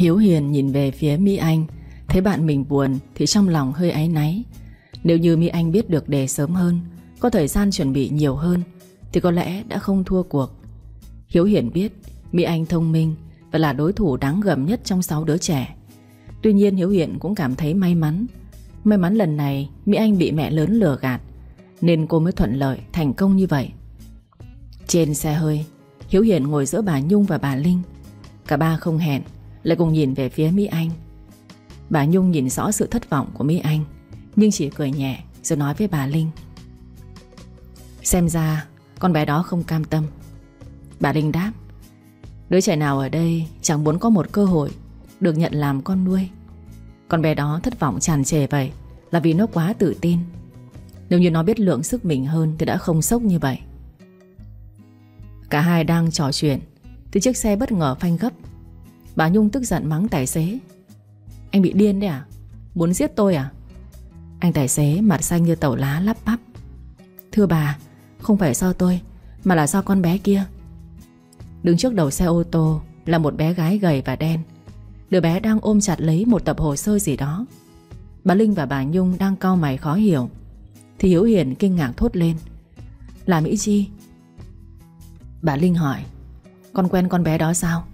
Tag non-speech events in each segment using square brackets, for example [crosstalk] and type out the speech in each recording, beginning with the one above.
Hiếu Hiền nhìn về phía Mỹ Anh. Thấy bạn mình buồn Thì trong lòng hơi áy náy. Nếu như Mỹ Anh biết được đề sớm hơn, Có thời gian chuẩn bị nhiều hơn, Thì có lẽ đã không thua cuộc. Hiếu Hiền biết Mỹ Anh thông minh Và là đối thủ đáng gầm nhất trong 6 đứa trẻ. Tuy nhiên Hiếu Hiền cũng cảm thấy may mắn. May mắn lần này Mỹ Anh bị mẹ lớn lừa gạt, Nên cô mới thuận lợi thành công như vậy. Trên xe hơi, Hiếu Hiền ngồi giữa bà Nhung và bà Linh. Cả ba không hẹn lại cùng nhìn về phía Mỹ Anh. Bà Nhung nhìn rõ sự thất vọng của Mỹ Anh, Nhưng chỉ cười nhẹ Rồi nói với bà Linh. Xem ra, con bé đó không cam tâm. Bà Linh đáp, Đứa trẻ nào ở đây chẳng muốn có một cơ hội Được nhận làm con nuôi. Con bé đó thất vọng tràn trề vậy Là vì nó quá tự tin. Nếu như nó biết lượng sức mình hơn Thì đã không sốc như vậy. Cả hai đang trò chuyện, Thì chiếc xe bất ngờ phanh gấp. Bà Nhung tức giận mắng tài xế. Anh bị điên đấy à? Muốn giết tôi à? Anh tài xế mặt xanh như tàu lá lắp bắp. Thưa bà, Không phải do tôi, Mà là do con bé kia. Đứng trước đầu xe ô tô Là một bé gái gầy và đen. Đứa bé đang ôm chặt lấy một tập hồ sơ gì đó. Bà Linh và bà Nhung đang cau mày khó hiểu. Thì Hiếu Hiền kinh ngạc thốt lên. Là Mỹ Chi? Bà Linh hỏi. Con quen con bé đó sao?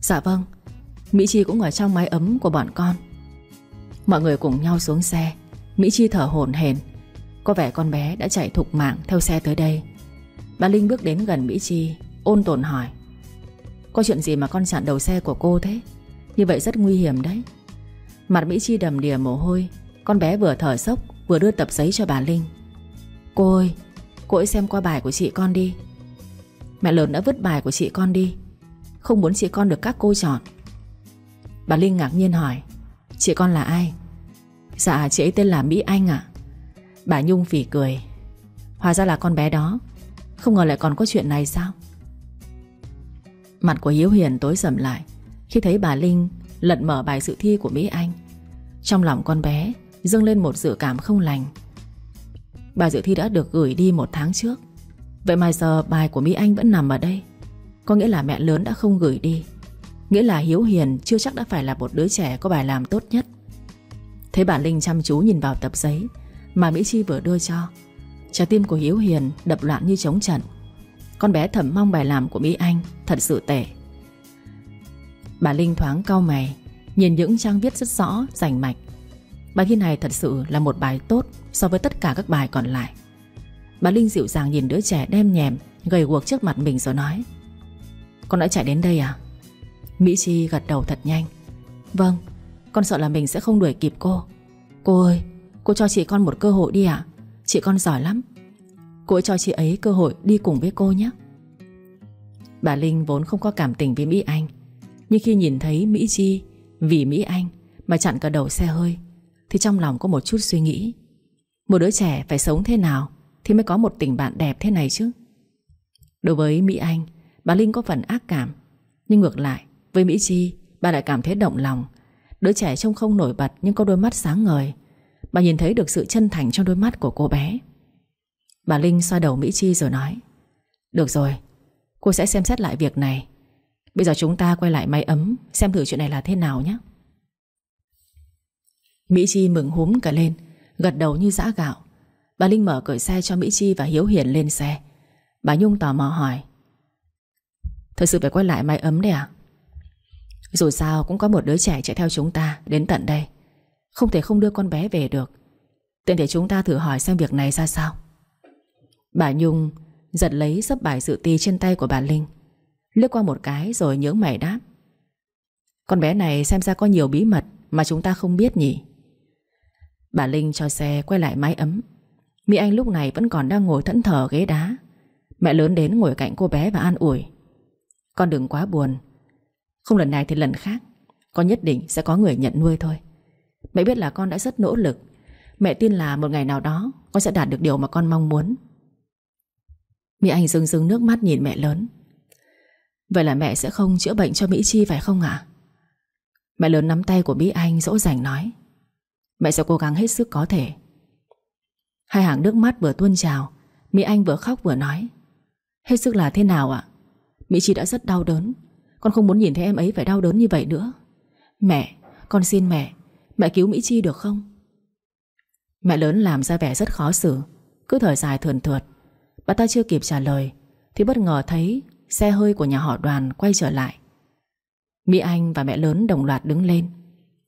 Dạ vâng Mỹ Chi cũng ở trong mái ấm của bọn con. Mọi người cùng nhau xuống xe. Mỹ Chi thở hổn hển. Có vẻ con bé đã chạy thục mạng theo xe tới đây. Bà Linh bước đến gần Mỹ Chi, Ôn tồn hỏi. Có chuyện gì mà con chặn đầu xe của cô thế? Như vậy rất nguy hiểm đấy. Mặt Mỹ Chi đầm đìa mồ hôi. Con bé vừa thở sốc, vừa đưa tập giấy cho bà Linh. Cô ơi, Cô ấy xem qua bài của chị con đi. Mẹ lớn đã vứt bài của chị con đi. Không muốn chị con được các cô chọn. Bà Linh ngạc nhiên hỏi, Chị con là ai? Dạ chị ấy tên là Mỹ Anh ạ. Bà Nhung phỉ cười, Hóa ra là con bé đó. Không ngờ lại còn có chuyện này sao? Mặt của Hiếu Hiền tối sầm lại Khi thấy bà Linh lật mở bài dự thi của Mỹ Anh. Trong lòng con bé dâng lên một dự cảm không lành. Bài dự thi đã được gửi đi một tháng trước. Vậy mà giờ bài của Mỹ Anh vẫn nằm ở đây. Có nghĩa là mẹ lớn đã không gửi đi. Nghĩa là Hiếu Hiền chưa chắc đã phải là một đứa trẻ có bài làm tốt nhất. Thấy bà Linh chăm chú nhìn vào tập giấy Mà Mỹ Chi vừa đưa cho. Trái tim của Hiếu Hiền đập loạn như trống trận. Con bé thầm mong bài làm của Mỹ Anh Thật sự tệ. Bà Linh thoáng cau mày Nhìn những trang viết rất rõ, rành mạch. Bài thi này thật sự là một bài tốt So với tất cả các bài còn lại. Bà Linh dịu dàng nhìn đứa trẻ đem nhèm Gầy guộc trước mặt mình rồi nói con đã chạy đến đây à? Mỹ Chi gật đầu thật nhanh. Vâng Con sợ là mình sẽ không đuổi kịp cô. Cô ơi, Cô cho chị con một cơ hội đi ạ. Chị con giỏi lắm. Cô ấy cho chị ấy cơ hội đi cùng với cô nhé. Bà Linh vốn không có cảm tình với Mỹ Anh. Nhưng khi nhìn thấy Mỹ Chi, Vì Mỹ Anh Mà chặn cả đầu xe hơi, Thì trong lòng có một chút suy nghĩ. Một đứa trẻ phải sống thế nào Thì mới có một tình bạn đẹp thế này chứ? Đối với Mỹ Anh Bà Linh có phần ác cảm. Nhưng ngược lại, với Mỹ Chi, Bà lại cảm thấy động lòng. Đứa trẻ trông không nổi bật nhưng có đôi mắt sáng ngời. Bà nhìn thấy được sự chân thành trong đôi mắt của cô bé. Bà Linh xoa đầu Mỹ Chi rồi nói, Được rồi, Cô sẽ xem xét lại việc này. Bây giờ chúng ta quay lại máy ấm, Xem thử chuyện này là thế nào nhé. Mỹ Chi mừng húm cả lên, Gật đầu như giã gạo. Bà Linh mở cửa xe cho Mỹ Chi và Hiếu Hiền lên xe. Bà Nhung tò mò hỏi Thật sự phải quay lại mái ấm đấy à? Dù sao cũng có một đứa trẻ chạy theo chúng ta Đến tận đây. Không thể không đưa con bé về được. Tiện thể chúng ta thử hỏi xem việc này ra sao. Bà Nhung Giật lấy sấp bài dự ti trên tay của bà Linh. Lướt qua một cái rồi nhướng mày đáp. Con bé này xem ra có nhiều bí mật Mà chúng ta không biết nhỉ? Bà Linh cho xe quay lại mái ấm. Mỹ Anh lúc này vẫn còn đang ngồi thẫn thờ ghế đá. Mẹ lớn đến ngồi cạnh cô bé và an ủi. Con đừng quá buồn. Không lần này thì lần khác. Con nhất định sẽ có người nhận nuôi thôi. Mẹ biết là con đã rất nỗ lực. Mẹ tin là một ngày nào đó, Con sẽ đạt được điều mà con mong muốn. Mỹ Anh rưng rưng nước mắt nhìn mẹ lớn. Vậy là mẹ sẽ không chữa bệnh cho Mỹ Chi phải không ạ? Mẹ lớn nắm tay của Mỹ Anh dỗ dành nói. Mẹ sẽ cố gắng hết sức có thể. Hai hàng nước mắt vừa tuôn trào Mỹ Anh vừa khóc vừa nói. Hết sức là thế nào ạ? Mỹ Chi đã rất đau đớn. Con không muốn nhìn thấy em ấy phải đau đớn như vậy nữa. Mẹ, con xin mẹ. Mẹ cứu Mỹ Chi được không? Mẹ lớn làm ra vẻ rất khó xử. Cứ thở dài thườn thượt Bà ta chưa kịp trả lời Thì bất ngờ thấy xe hơi của nhà họ đoàn quay trở lại. Mỹ Anh và mẹ lớn đồng loạt đứng lên.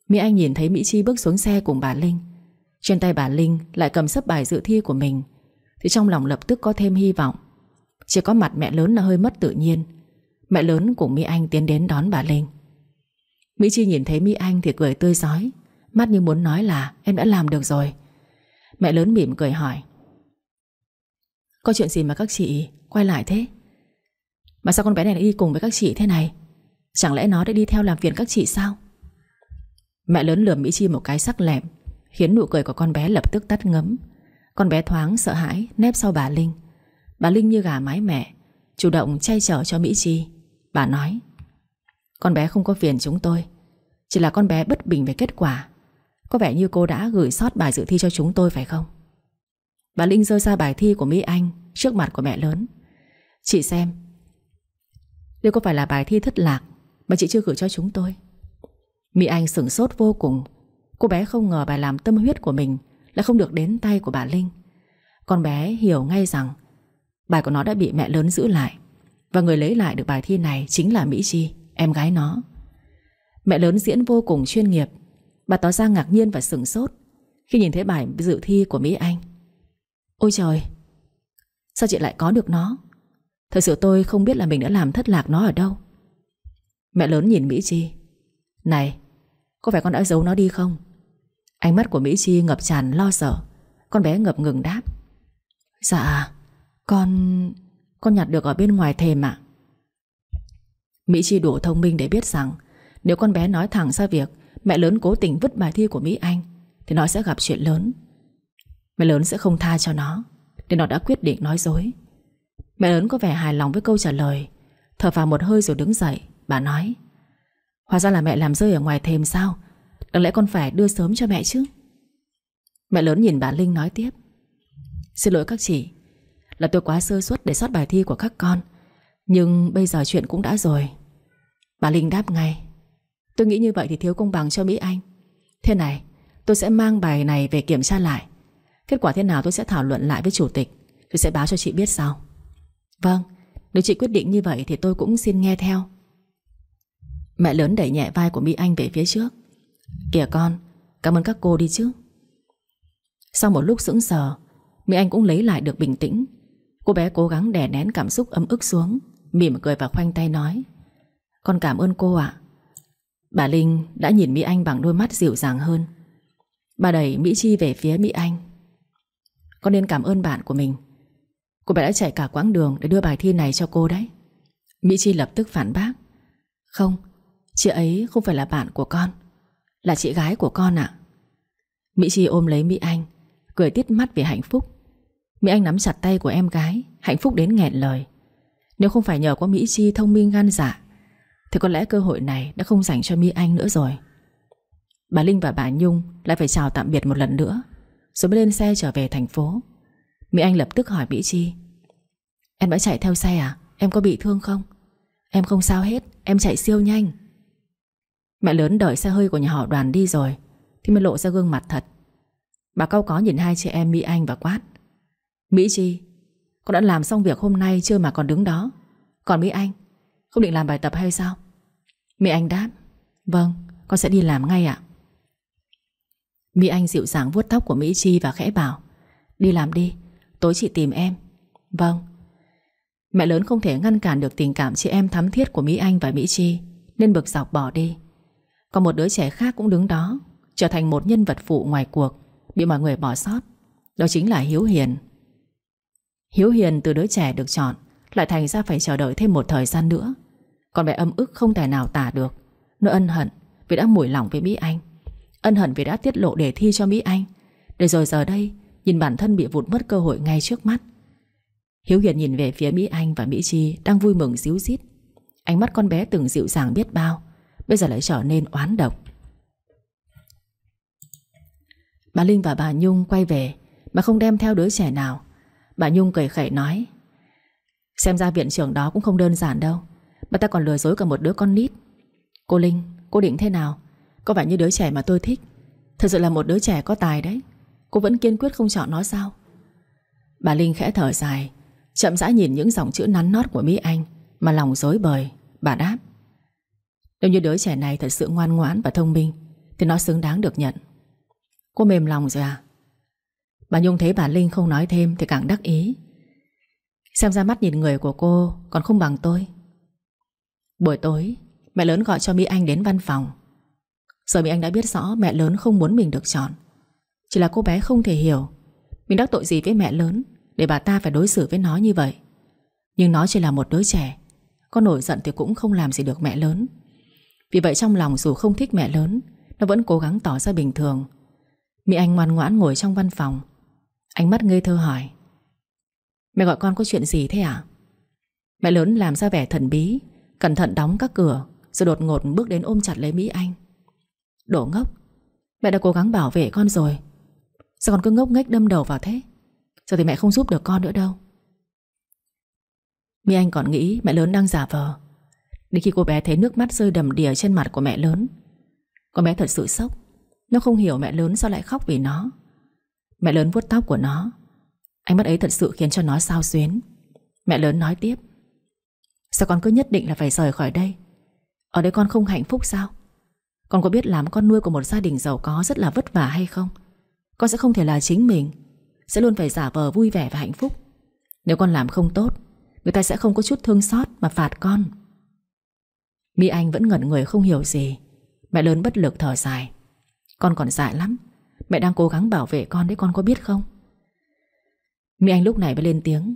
Mỹ Anh nhìn thấy Mỹ Chi bước xuống xe cùng bà Linh. Trên tay bà Linh lại cầm sấp bài dự thi của mình Thì trong lòng lập tức có thêm hy vọng. Chỉ có mặt mẹ lớn là hơi mất tự nhiên. Mẹ lớn cùng Mỹ Anh tiến đến đón bà Linh. Mỹ Chi nhìn thấy Mỹ Anh thì cười tươi giói Mắt như muốn nói là, em đã làm được rồi. Mẹ lớn mỉm cười hỏi, Có chuyện gì mà các chị quay lại thế? Mà sao con bé này lại đi cùng với các chị thế này? Chẳng lẽ nó đã đi theo làm phiền các chị sao? Mẹ lớn lườm Mỹ Chi một cái sắc lẹm, Khiến nụ cười của con bé lập tức tắt ngấm. Con bé thoáng sợ hãi Nép sau bà Linh. Bà Linh như gà mái mẹ Chủ động chay chở cho Mỹ Chi. Bà nói, Con bé không có phiền chúng tôi, Chỉ là con bé bất bình về kết quả. Có vẻ như cô đã gửi sót bài dự thi cho chúng tôi, phải không? Bà Linh rơi ra bài thi của Mỹ Anh Trước mặt của mẹ lớn. Chị xem, Liệu có phải là bài thi thất lạc Mà chị chưa gửi cho chúng tôi? Mỹ Anh sửng sốt vô cùng. Cô bé không ngờ bài làm tâm huyết của mình Lại không được đến tay của bà Linh. Con bé hiểu ngay rằng Bài của nó đã bị mẹ lớn giữ lại. Và người lấy lại được bài thi này Chính là Mỹ Chi, em gái nó. Mẹ lớn diễn vô cùng chuyên nghiệp. Bà tỏ ra ngạc nhiên và sửng sốt Khi nhìn thấy bài dự thi của Mỹ Anh. Ôi trời Sao chị lại có được nó? Thật sự tôi không biết là mình đã làm thất lạc nó ở đâu. Mẹ lớn nhìn Mỹ Chi. Này Có phải con đã giấu nó đi không? Ánh mắt của Mỹ Chi ngập tràn lo sợ. Con bé ngập ngừng đáp. Dạ. Con... Con nhặt được ở bên ngoài thềm ạ. Mỹ Chi đủ thông minh để biết rằng, Nếu con bé nói thẳng ra việc Mẹ lớn cố tình vứt bài thi của Mỹ Anh, Thì nó sẽ gặp chuyện lớn. Mẹ lớn sẽ không tha cho nó, Nên nó đã quyết định nói dối. Mẹ lớn có vẻ hài lòng với câu trả lời, Thở vào một hơi rồi đứng dậy, Bà nói, Hóa ra là mẹ làm rơi ở ngoài thềm sao? Đáng lẽ con phải đưa sớm cho mẹ chứ? Mẹ lớn nhìn bà Linh nói tiếp, Xin lỗi các chị là tôi quá sơ suất để sót bài thi của các con. Nhưng bây giờ chuyện cũng đã rồi. Bà Linh đáp ngay, Tôi nghĩ như vậy thì thiếu công bằng cho Mỹ Anh. Thế này, Tôi sẽ mang bài này về kiểm tra lại. Kết quả thế nào tôi sẽ thảo luận lại với chủ tịch. Tôi sẽ báo cho chị biết sau. Vâng Nếu chị quyết định như vậy thì tôi cũng xin nghe theo. Mẹ lớn đẩy nhẹ vai của Mỹ Anh về phía trước. Kìa con, Cảm ơn các cô đi chứ. Sau một lúc sững sờ, Mỹ Anh cũng lấy lại được bình tĩnh. Cô bé cố gắng đè nén cảm xúc ấm ức xuống Mỉm cười và khoanh tay nói Con cảm ơn cô ạ. Bà Linh đã nhìn Mỹ Anh bằng đôi mắt dịu dàng hơn. Bà đẩy Mỹ Chi về phía Mỹ Anh. Con nên cảm ơn bạn của mình. Cô bé đã chạy cả quãng đường Để đưa bài thi này cho cô đấy. Mỹ Chi lập tức phản bác Không, chị ấy không phải là bạn của con Là chị gái của con ạ. Mỹ Chi ôm lấy Mỹ Anh Cười tít mắt vì hạnh phúc. Mỹ Anh nắm chặt tay của em gái, Hạnh phúc đến nghẹn lời. Nếu không phải nhờ có Mỹ Chi thông minh gan dạ Thì có lẽ cơ hội này đã không dành cho Mỹ Anh nữa rồi. Bà Linh và bà Nhung Lại phải chào tạm biệt một lần nữa, Rồi mới lên xe trở về thành phố. Mỹ Anh lập tức hỏi Mỹ Chi, Em đã chạy theo xe à? Em có bị thương không? Em không sao hết, Em chạy siêu nhanh. Mẹ lớn đợi xe hơi của nhà họ đoàn đi rồi, Thì mới lộ ra gương mặt thật. Bà Cau có nhìn hai chị em Mỹ Anh và quát Mỹ Chi, Con đã làm xong việc hôm nay chưa mà còn đứng đó. Còn Mỹ Anh, Không định làm bài tập hay sao? Mỹ Anh đáp Vâng con sẽ đi làm ngay ạ. Mỹ Anh dịu dàng vuốt tóc của Mỹ Chi và khẽ bảo, Đi làm đi, Tối chị tìm em. Vâng. Mẹ lớn không thể ngăn cản được tình cảm chị em thắm thiết của Mỹ Anh và Mỹ Chi, Nên bực dọc bỏ đi. Còn một đứa trẻ khác cũng đứng đó, Trở thành một nhân vật phụ ngoài cuộc, Bị mọi người bỏ sót. Đó chính là Hiếu Hiền. Hiếu Hiền từ đứa trẻ được chọn, Lại thành ra phải chờ đợi thêm một thời gian nữa. Còn bé âm ức không thể nào tả được. Nó ân hận vì đã mủi lòng với Mỹ Anh. Ân hận vì đã tiết lộ đề thi cho Mỹ Anh. Để rồi giờ đây, Nhìn bản thân bị vụt mất cơ hội ngay trước mắt. Hiếu Hiền nhìn về phía Mỹ Anh và Mỹ Chi Đang vui mừng díu dít. Ánh mắt con bé từng dịu dàng biết bao, Bây giờ lại trở nên oán độc. Bà Linh và bà Nhung quay về Mà không đem theo đứa trẻ nào. Bà Nhung cười khẩy nói Xem ra viện trưởng đó cũng không đơn giản đâu. Bà ta còn lừa dối cả một đứa con nít. Cô Linh, cô định thế nào? Có vẻ như đứa trẻ mà tôi thích? Thật sự là một đứa trẻ có tài đấy. Cô vẫn kiên quyết không chọn nó sao? Bà Linh khẽ thở dài Chậm rãi nhìn những dòng chữ nắn nót của Mỹ Anh Mà lòng dối bời. Bà đáp Nếu như đứa trẻ này thật sự ngoan ngoãn và thông minh Thì nó xứng đáng được nhận. Cô mềm lòng rồi à? Bà Nhung thấy bà Linh không nói thêm Thì càng đắc ý. Xem ra mắt nhìn người của cô Còn không bằng tôi. Buổi tối, Mẹ lớn gọi cho Mỹ Anh đến văn phòng. Giờ Mỹ Anh đã biết rõ mẹ lớn không muốn mình được chọn. Chỉ là cô bé không thể hiểu Mình đắc tội gì với mẹ lớn Để bà ta phải đối xử với nó như vậy. Nhưng nó chỉ là một đứa trẻ, Có nổi giận thì cũng không làm gì được mẹ lớn. Vì vậy trong lòng dù không thích mẹ lớn, Nó vẫn cố gắng tỏ ra bình thường. Mỹ Anh ngoan ngoãn ngồi trong văn phòng Ánh mắt ngây thơ hỏi. Mẹ gọi con có chuyện gì thế à Mẹ lớn làm ra vẻ thần bí, Cẩn thận đóng các cửa, Rồi đột ngột bước đến ôm chặt lấy Mỹ Anh. Đổ ngốc, Mẹ đã cố gắng bảo vệ con rồi. Sao con cứ ngốc nghếch đâm đầu vào thế? Giờ thì mẹ không giúp được con nữa đâu. Mỹ Anh còn nghĩ mẹ lớn đang giả vờ. Đến khi cô bé thấy nước mắt rơi đầm đìa trên mặt của mẹ lớn Con bé thật sự sốc. Nó không hiểu mẹ lớn sao lại khóc vì nó. Mẹ lớn vuốt tóc của nó. Ánh mắt ấy thật sự khiến cho nó sao xuyến. Mẹ lớn nói tiếp. Sao con cứ nhất định là phải rời khỏi đây? Ở đây con không hạnh phúc sao? Con có biết làm con nuôi của một gia đình giàu có Rất là vất vả hay không? Con sẽ không thể là chính mình, Sẽ luôn phải giả vờ vui vẻ và hạnh phúc. Nếu con làm không tốt, Người ta sẽ không có chút thương xót mà phạt con. Mỹ Anh vẫn ngẩn người không hiểu gì. Mẹ lớn bất lực thở dài. Con còn dại lắm. Mẹ đang cố gắng bảo vệ con đấy con có biết không? Mỹ Anh lúc này mới lên tiếng.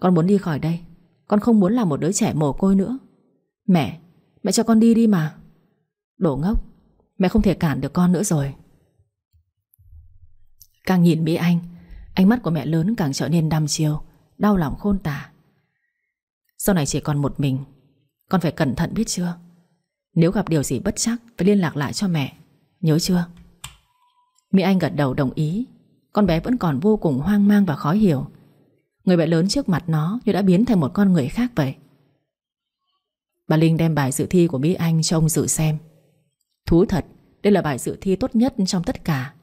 Con muốn đi khỏi đây. Con không muốn là một đứa trẻ mồ côi nữa. Mẹ, mẹ cho con đi đi mà. Đổ ngốc Mẹ không thể cản được con nữa rồi. Càng nhìn Mỹ Anh Ánh mắt của mẹ lớn càng trở nên đăm chiều Đau lòng khôn tả. Sau này chỉ còn một mình Con phải cẩn thận biết chưa? Nếu gặp điều gì bất chắc Phải liên lạc lại cho mẹ. Nhớ chưa? Mỹ Anh gật đầu đồng ý. Con bé vẫn còn vô cùng hoang mang và khó hiểu. Người mẹ lớn trước mặt nó Như đã biến thành một con người khác vậy. Bà Linh đem bài dự thi của Mỹ Anh cho ông Dự xem. Thú thật, Đây là bài dự thi tốt nhất trong tất cả.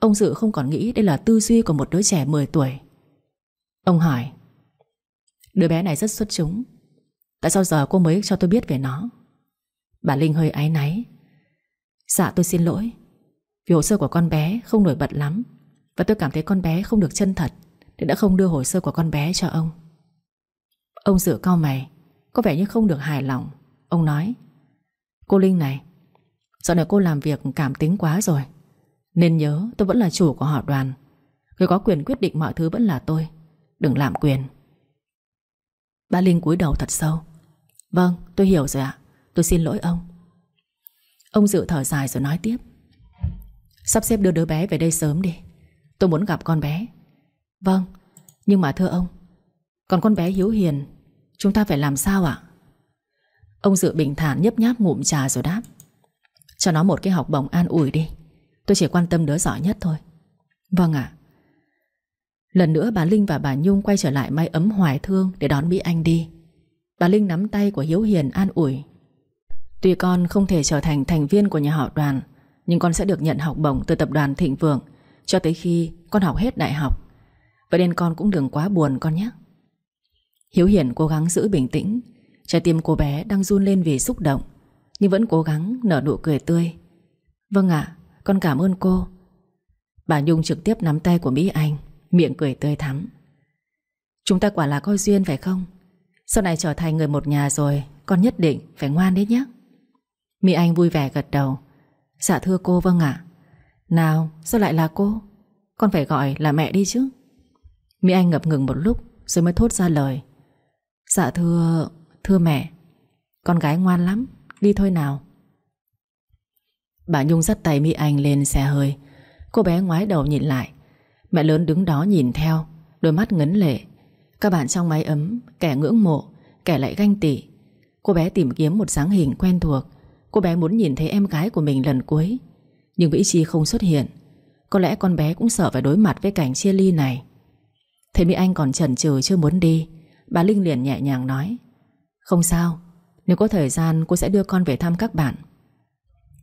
Ông Dự không còn nghĩ đây là tư duy của một đứa trẻ 10 tuổi. Ông hỏi, Đứa bé này rất xuất chúng. Tại sao giờ cô mới cho tôi biết về nó? Bà Linh hơi áy náy Dạ tôi xin lỗi vì hồ sơ của con bé không nổi bật lắm. Và tôi cảm thấy con bé không được chân thật, Nên đã không đưa hồ sơ của con bé cho ông. Ông rửa cao mày, Có vẻ như không được hài lòng. Ông nói, Cô Linh này, Dạo này cô làm việc cảm tính quá rồi, Nên nhớ tôi vẫn là chủ của họ đoàn. Người có quyền quyết định mọi thứ vẫn là tôi, Đừng làm quyền. Bà Linh cúi đầu thật sâu. Vâng tôi hiểu rồi ạ, Tôi xin lỗi ông. Ông dự thở dài rồi nói tiếp. Sắp xếp đưa đứa bé về đây sớm đi. Tôi muốn gặp con bé. Vâng, nhưng mà thưa ông Còn con bé Hiếu Hiền Chúng ta phải làm sao ạ? Ông Dự bình thản nhấp nháp ngụm trà rồi đáp. Cho nó một cái học bổng an ủi đi. Tôi chỉ quan tâm đứa giỏi nhất thôi. Vâng ạ. Lần nữa bà Linh và bà Nhung quay trở lại mái ấm hoài thương Để đón Mỹ Anh đi. Bà Linh nắm tay của Hiếu Hiền an ủi. Tuy con không thể trở thành thành viên của nhà họ đoàn nhưng con sẽ được nhận học bổng từ tập đoàn Thịnh Vượng, Cho tới khi con học hết đại học. Vậy nên con cũng đừng quá buồn con nhé. Hiếu Hiển cố gắng giữ bình tĩnh. Trái tim cô bé đang run lên vì xúc động, Nhưng vẫn cố gắng nở nụ cười tươi. Vâng ạ, Con cảm ơn cô. Bà Nhung trực tiếp nắm tay của Mỹ Anh, Miệng cười tươi thắm. Chúng ta quả là coi duyên phải không? Sau này trở thành người một nhà rồi, Con nhất định phải ngoan đấy nhé. Mỹ Anh vui vẻ gật đầu. Dạ thưa cô vâng ạ. Nào, sao lại là cô? Con phải gọi là mẹ đi chứ. Mỹ Anh ngập ngừng một lúc Rồi mới thốt ra lời. Dạ thưa Thưa mẹ, Con gái ngoan lắm, Đi thôi nào. Bà Nhung dắt tay Mỹ Anh lên xe hơi. Cô bé ngoái đầu nhìn lại. Mẹ lớn đứng đó nhìn theo, Đôi mắt ngấn lệ. Các bạn trong máy ấm, Kẻ ngưỡng mộ, Kẻ lại ganh tị. Cô bé tìm kiếm một dáng hình quen thuộc. Cô bé muốn nhìn thấy em gái của mình lần cuối. Nhưng Vĩ Chi không xuất hiện. Có lẽ con bé cũng sợ phải đối mặt với cảnh chia ly này. Thấy Mỹ Anh còn chần chừ chưa muốn đi. Bà Linh liền nhẹ nhàng nói, Không sao. Nếu có thời gian, cô sẽ đưa con về thăm các bạn.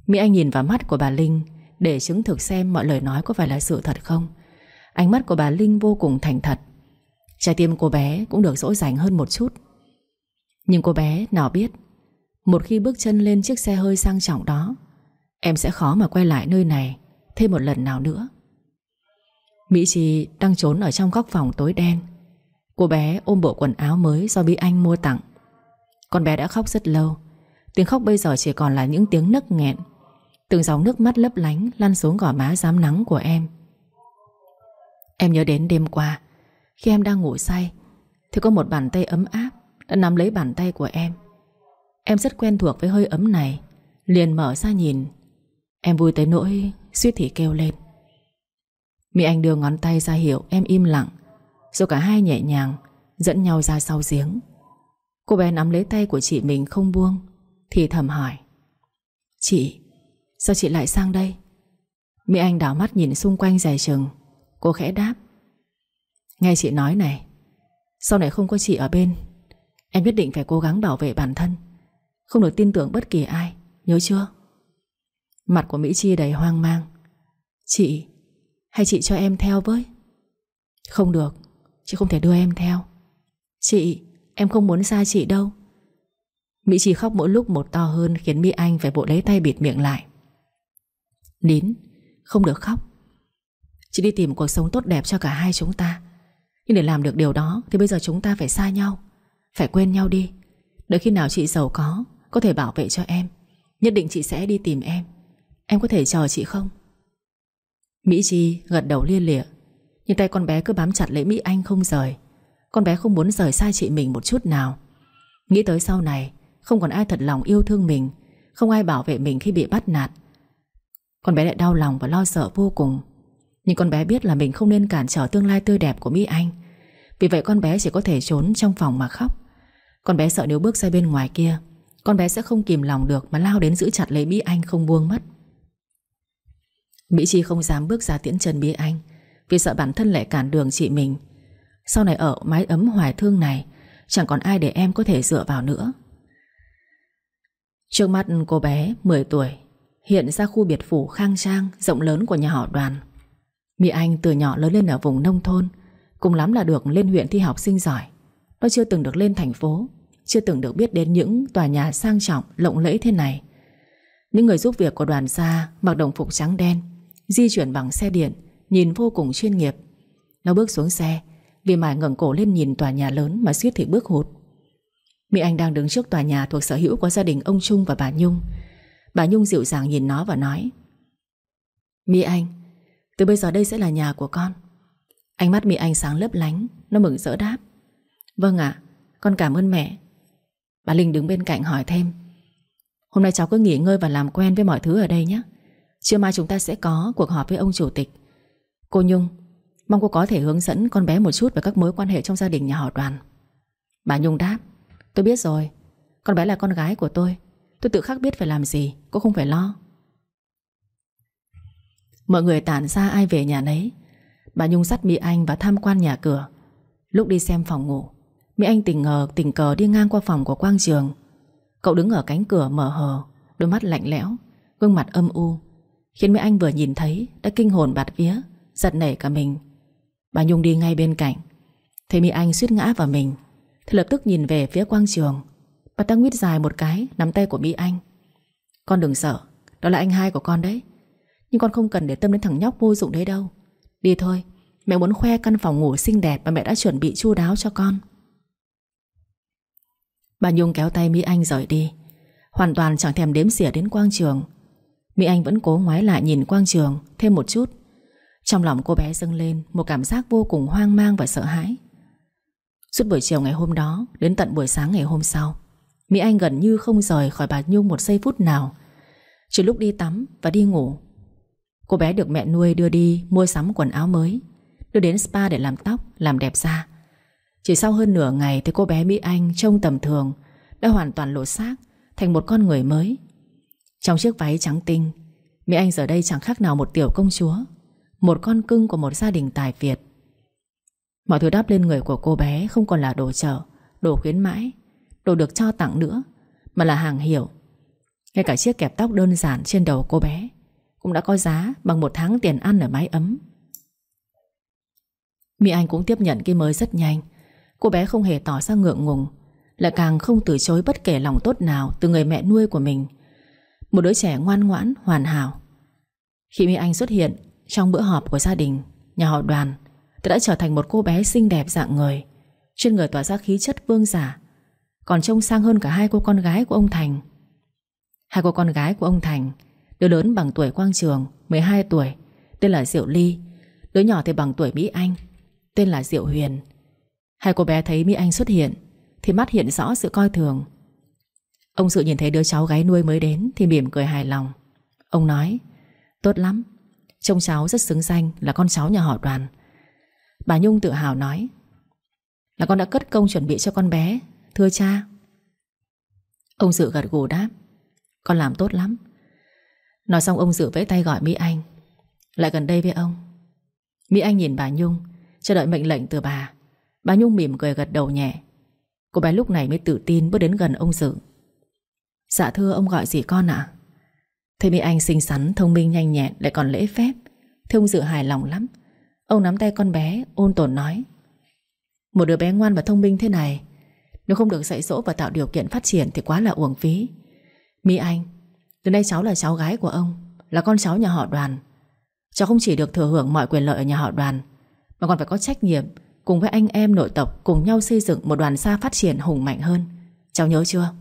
Mỹ Anh nhìn vào mắt của bà Linh Để chứng thực xem mọi lời nói có phải là sự thật không. Ánh mắt của bà Linh vô cùng thành thật. Trái tim cô bé cũng được dỗ dành hơn một chút. Nhưng cô bé nào biết một khi bước chân lên chiếc xe hơi sang trọng đó, Em sẽ khó mà quay lại nơi này Thêm một lần nào nữa. Mỹ Trì đang trốn ở trong góc phòng tối đen. Cô bé ôm bộ quần áo mới do Bí Anh mua tặng. Con bé đã khóc rất lâu. Tiếng khóc bây giờ chỉ còn là những tiếng nấc nghẹn. Từng dòng nước mắt lấp lánh Lăn xuống gò má dám nắng của em. Em nhớ đến đêm qua, Khi em đang ngủ say, Thì có một bàn tay ấm áp Đã nắm lấy bàn tay của em. Em rất quen thuộc với hơi ấm này. Liền mở ra nhìn. Em vui tới nỗi suýt thì kêu lên. Mỹ Anh đưa ngón tay ra hiệu em im lặng, Rồi cả hai nhẹ nhàng Dẫn nhau ra sau giếng. Cô bé nắm lấy tay của chị mình không buông, Thì thầm hỏi. Chị, Sao chị lại sang đây? Mỹ Anh đảo mắt nhìn xung quanh dài chừng. Cô khẽ đáp. Nghe chị nói này, Sau này không có chị ở bên, Em nhất định phải cố gắng bảo vệ bản thân. Không được tin tưởng bất kỳ ai, Nhớ chưa? Mặt của Mỹ Chi đầy hoang mang. Chị, Hay chị cho em theo với? Không được, Chị không thể đưa em theo. Chị, Em không muốn xa chị đâu. Mỹ Chi khóc mỗi lúc một to hơn Khiến Mỹ Anh phải bộ lấy tay bịt miệng lại. Nín, Không được khóc. Chị đi tìm cuộc sống tốt đẹp cho cả hai chúng ta. Nhưng để làm được điều đó Thì bây giờ chúng ta phải xa nhau, Phải quên nhau đi. Đợi khi nào chị giàu có có thể bảo vệ cho em. Nhất định chị sẽ đi tìm em. Em có thể chờ chị không? Mỹ Chi gật đầu lia lịa. Nhưng tay con bé cứ bám chặt lấy Mỹ Anh không rời. Con bé không muốn rời xa chị mình một chút nào. Nghĩ tới sau này, Không còn ai thật lòng yêu thương mình, Không ai bảo vệ mình khi bị bắt nạt. Con bé lại đau lòng và lo sợ vô cùng. Nhưng con bé biết là mình không nên cản trở tương lai tươi đẹp của Mỹ Anh. Vì vậy con bé chỉ có thể trốn trong phòng mà khóc. Con bé sợ nếu bước ra bên ngoài kia con bé sẽ không kìm lòng được Mà lao đến giữ chặt lấy Mỹ Anh không buông mất. Mỹ Chi không dám bước ra tiễn chân Mỹ Anh, Vì sợ bản thân lại cản đường chị mình. Sau này ở mái ấm hoài thương này, Chẳng còn ai để em có thể dựa vào nữa. Trước mắt cô bé 10 tuổi, Hiện ra khu biệt phủ khang trang, Rộng lớn của nhà họ đoàn. Mỹ Anh từ nhỏ lớn lên ở vùng nông thôn, Cùng lắm là được lên huyện thi học sinh giỏi. Nó chưa từng được lên thành phố. Chưa từng được biết đến những tòa nhà sang trọng Lộng lẫy thế này. Những người giúp việc của đoàn gia Mặc đồng phục trắng đen Di chuyển bằng xe điện Nhìn vô cùng chuyên nghiệp. Nó bước xuống xe Vì mải ngẩng cổ lên nhìn tòa nhà lớn Mà suýt thì bước hụt. Mỹ Anh đang đứng trước tòa nhà thuộc sở hữu của gia đình ông Trung và bà Nhung. Bà Nhung dịu dàng nhìn nó và nói Mỹ Anh Từ bây giờ đây sẽ là nhà của con. Ánh mắt Mỹ Anh sáng lấp lánh Nó mừng rỡ đáp Vâng ạ, con cảm ơn mẹ. Bà Linh đứng bên cạnh hỏi thêm. Hôm nay cháu cứ nghỉ ngơi và làm quen với mọi thứ ở đây nhé. Trưa mai chúng ta sẽ có cuộc họp với ông chủ tịch. Cô Nhung, Mong cô có thể hướng dẫn con bé một chút Về các mối quan hệ trong gia đình nhà họ đoàn. Bà Nhung đáp, Tôi biết rồi. Con bé là con gái của tôi. Tôi tự khắc biết phải làm gì, Cô không phải lo. Mọi người tản ra ai về nhà nấy. Bà Nhung dắt Mỹ Anh và tham quan nhà cửa, Lúc đi xem phòng ngủ. Mỹ Anh tình ngờ, tình cờ đi ngang qua phòng của Quang Trường. Cậu đứng ở cánh cửa mở hờ, Đôi mắt lạnh lẽo, Gương mặt âm u. Khiến mỹ anh vừa nhìn thấy, Đã kinh hồn bạt vía, Giật nảy cả mình. Bà Nhung đi ngay bên cạnh. Thấy Mỹ Anh suýt ngã vào mình. Thì lập tức nhìn về phía quang trường. Bà ta nguyết dài một cái, nắm tay của Mỹ Anh. Con đừng sợ, Đó là anh hai của con đấy. Nhưng con không cần để tâm đến thằng nhóc vô dụng đấy đâu. Đi thôi, Mẹ muốn khoe căn phòng ngủ xinh đẹp Mà mẹ đã chuẩn bị chu đáo cho con. Bà Nhung kéo tay Mỹ Anh rời đi. Hoàn toàn chẳng thèm đếm xỉa đến quang trường. Mỹ Anh vẫn cố ngoái lại nhìn Quang Trường Thêm một chút. Trong lòng cô bé dâng lên Một cảm giác vô cùng hoang mang và sợ hãi. Suốt buổi chiều ngày hôm đó Đến tận buổi sáng ngày hôm sau Mỹ Anh gần như không rời khỏi bà Nhung một giây phút nào. Chỉ lúc đi tắm và đi ngủ Cô bé được mẹ nuôi đưa đi Mua sắm quần áo mới Đưa đến spa để làm tóc, làm đẹp da. Chỉ sau hơn nửa ngày Thì cô bé Mỹ Anh trông tầm thường, Đã hoàn toàn lộ xác, Thành một con người mới. Trong chiếc váy trắng tinh, Mỹ Anh giờ đây chẳng khác nào một tiểu công chúa, Một con cưng của một gia đình tài Việt. Mọi thứ đắp lên người của cô bé Không còn là đồ chở, Đồ khuyến mãi, Đồ được cho tặng nữa, Mà là hàng hiệu. Ngay cả chiếc kẹp tóc đơn giản trên đầu cô bé Cũng đã có giá bằng một tháng tiền ăn ở mái ấm. Mỹ Anh cũng tiếp nhận cái mới rất nhanh Cô bé không hề tỏ ra ngượng ngùng Lại càng không từ chối bất kể lòng tốt nào Từ người mẹ nuôi của mình. Một đứa trẻ ngoan ngoãn, hoàn hảo. Khi Mỹ Anh xuất hiện Trong bữa họp của gia đình Nhà họ đoàn Tôi đã trở thành một cô bé xinh đẹp dạng người Trên người tỏa ra khí chất vương giả Còn trông sang hơn cả hai cô con gái của ông Thành. Hai cô con gái của ông Thành Đứa lớn bằng tuổi Quang Trường 12 tuổi Tên là Diệu Ly Đứa nhỏ thì bằng tuổi Mỹ Anh Tên là Diệu Huyền. Hai cô bé thấy Mỹ Anh xuất hiện, Thì mắt hiện rõ sự coi thường. Ông Sự nhìn thấy đứa cháu gái nuôi mới đến Thì mỉm cười hài lòng. Ông nói, Tốt lắm, Trông cháu rất xứng danh là con cháu nhà họ đoàn. Bà Nhung tự hào nói, Là con đã cất công chuẩn bị cho con bé, Thưa cha. Ông Dự gật gù đáp, Con làm tốt lắm. Nói xong ông Dự vẫy tay gọi Mỹ Anh, Lại gần đây với ông. Mỹ Anh nhìn bà Nhung, Chờ đợi mệnh lệnh từ bà. Bà Nhung mỉm cười gật đầu nhẹ. Cô bé lúc này mới tự tin bước đến gần ông Dự. Dạ thưa ông gọi gì con ạ? Thấy Mỹ Anh xinh xắn, Thông minh, nhanh nhẹn lại còn lễ phép. Thế ông Dự hài lòng lắm. Ông nắm tay con bé, ôn tồn nói. Một đứa bé ngoan và thông minh thế này, Nếu không được dạy dỗ và tạo điều kiện phát triển Thì quá là uổng phí. Mỹ Anh, Từ nay cháu là cháu gái của ông, Là con cháu nhà họ đoàn. Cháu không chỉ được thừa hưởng mọi quyền lợi ở nhà họ đoàn, Mà còn phải có trách nhiệm Cùng với anh em nội tộc Cùng nhau xây dựng một đoàn xa phát triển hùng mạnh hơn. Cháu nhớ chưa?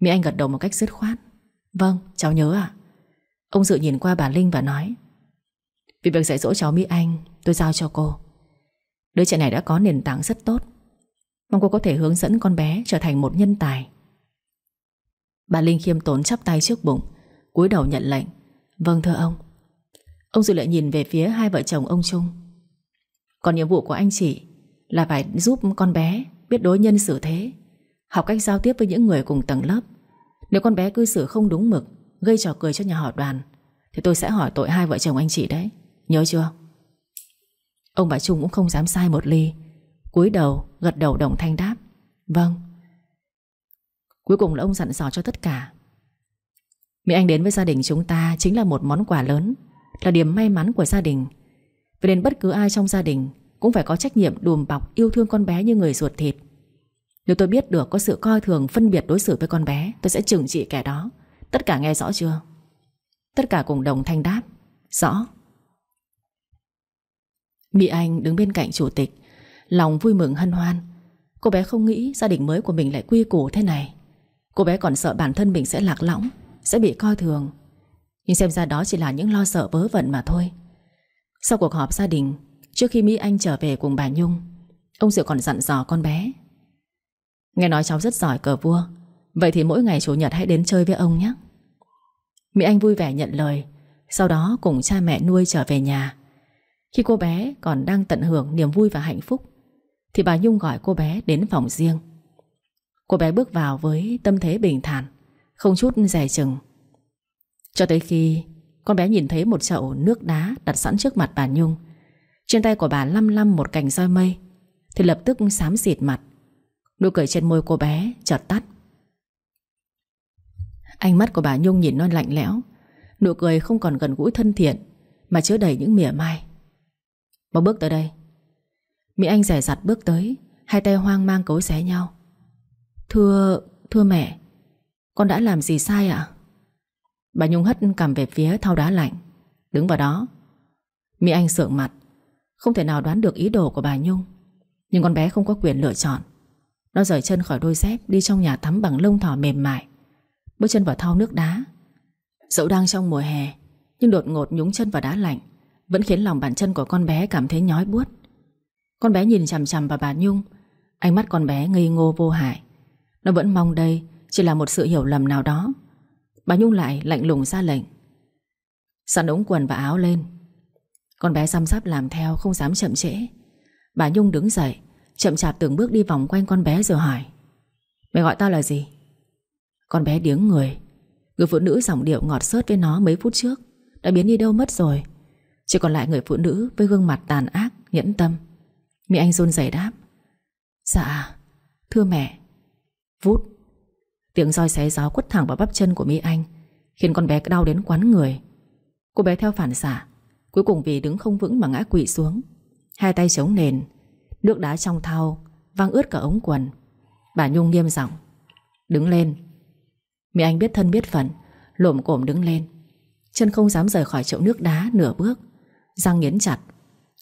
Mỹ Anh gật đầu một cách dứt khoát. Vâng cháu nhớ ạ. Ông Dự nhìn qua bà Linh và nói, Vì việc dạy dỗ cháu Mỹ Anh, Tôi giao cho cô. Đứa trẻ này đã có nền tảng rất tốt. Mong cô có thể hướng dẫn con bé trở thành một nhân tài. Bà Linh khiêm tốn chắp tay trước bụng, cúi đầu nhận lệnh Vâng thưa ông. Ông Dự lại nhìn về phía hai vợ chồng ông Trung. Còn nhiệm vụ của anh chị Là phải giúp con bé Biết đối nhân xử thế, Học cách giao tiếp với những người cùng tầng lớp. Nếu con bé cư xử không đúng mực, Gây trò cười cho nhà họ đoàn, Thì tôi sẽ hỏi tội hai vợ chồng anh chị đấy. Nhớ chưa? Ông bà Trung cũng không dám sai một ly, cúi đầu, gật đầu đồng thanh đáp. Vâng. Cuối cùng là ông dặn dò cho tất cả. Mỹ Anh đến với gia đình chúng ta Chính là một món quà lớn, Là điểm may mắn của gia đình. Vì nên bất cứ ai trong gia đình Cũng phải có trách nhiệm đùm bọc yêu thương con bé như người ruột thịt. Nếu tôi biết được có sự coi thường, Phân biệt đối xử với con bé, Tôi sẽ trừng trị kẻ đó. Tất cả nghe rõ chưa? Tất cả cùng đồng thanh đáp. Rõ. Mỹ Anh đứng bên cạnh chủ tịch, Lòng vui mừng hân hoan. Cô bé không nghĩ gia đình mới của mình lại quy củ thế này. Cô bé còn sợ bản thân mình sẽ lạc lõng, Sẽ bị coi thường. Nhưng xem ra đó chỉ là những lo sợ vớ vẩn mà thôi. Sau cuộc họp gia đình, Trước khi Mỹ Anh trở về cùng bà Nhung, Ông Diệu còn dặn dò con bé. Nghe nói cháu rất giỏi cờ vua, Vậy thì mỗi ngày chủ nhật hãy đến chơi với ông nhé. Mỹ Anh vui vẻ nhận lời, Sau đó cùng cha mẹ nuôi trở về nhà. Khi cô bé còn đang tận hưởng niềm vui và hạnh phúc, Thì bà Nhung gọi cô bé đến phòng riêng. Cô bé bước vào với tâm thế bình thản, Không chút dè chừng. Cho tới khi con bé nhìn thấy một chậu nước đá Đặt sẵn trước mặt bà Nhung. Trên tay của bà lăm lăm một cành roi mây Thì lập tức xám xịt mặt. Nụ cười trên môi cô bé chợt tắt. Ánh mắt của bà Nhung nhìn nó lạnh lẽo. Nụ cười không còn gần gũi thân thiện Mà chứa đầy những mỉa mai. Bà bước tới đây. Mỹ Anh rẻ rặt bước tới Hai tay hoang mang cấu xé nhau. Thưa, thưa mẹ Con đã làm gì sai ạ? Bà Nhung hất cầm về phía thau đá lạnh. Đứng vào đó. Mỹ Anh sượng mặt. Không thể nào đoán được ý đồ của bà Nhung. Nhưng con bé không có quyền lựa chọn. Nó rời chân khỏi đôi dép, Đi trong nhà tắm bằng lông thỏ mềm mại. Bước chân vào thau nước đá. Dẫu đang trong mùa hè, Nhưng đột ngột nhúng chân vào đá lạnh, Vẫn khiến lòng bàn chân của con bé cảm thấy nhói buốt. Con bé nhìn chằm chằm vào bà Nhung. Ánh mắt con bé ngây ngô vô hại. Nó vẫn mong đây Chỉ là một sự hiểu lầm nào đó. Bà Nhung lại lạnh lùng ra lệnh. Sẵn ống quần và áo lên. Con bé xăm sắp làm theo, Không dám chậm trễ. Bà Nhung đứng dậy, Chậm chạp từng bước đi vòng quanh con bé rồi hỏi. Mày gọi tao là gì? Con bé điếng người. Người phụ nữ giọng điệu ngọt sớt với nó mấy phút trước. Đã biến đi đâu mất rồi. Chỉ còn lại người phụ nữ với gương mặt tàn ác, Nhẫn tâm. Mỹ Anh run rẩy đáp. Dạ thưa mẹ. Vút. Tiếng roi xé gió quất thẳng vào bắp chân của Mỹ Anh, Khiến con bé đau đến quán người. Cô bé theo phản xạ, Cuối cùng vì đứng không vững mà ngã quỵ xuống. Hai tay chống nền, Nước đá trong thau Văng ướt cả ống quần. Bà Nhung nghiêm giọng, Đứng lên. Mỹ Anh biết thân biết phận, Lộm cổm đứng lên. Chân không dám rời khỏi chậu nước đá nửa bước, Răng nghiến chặt.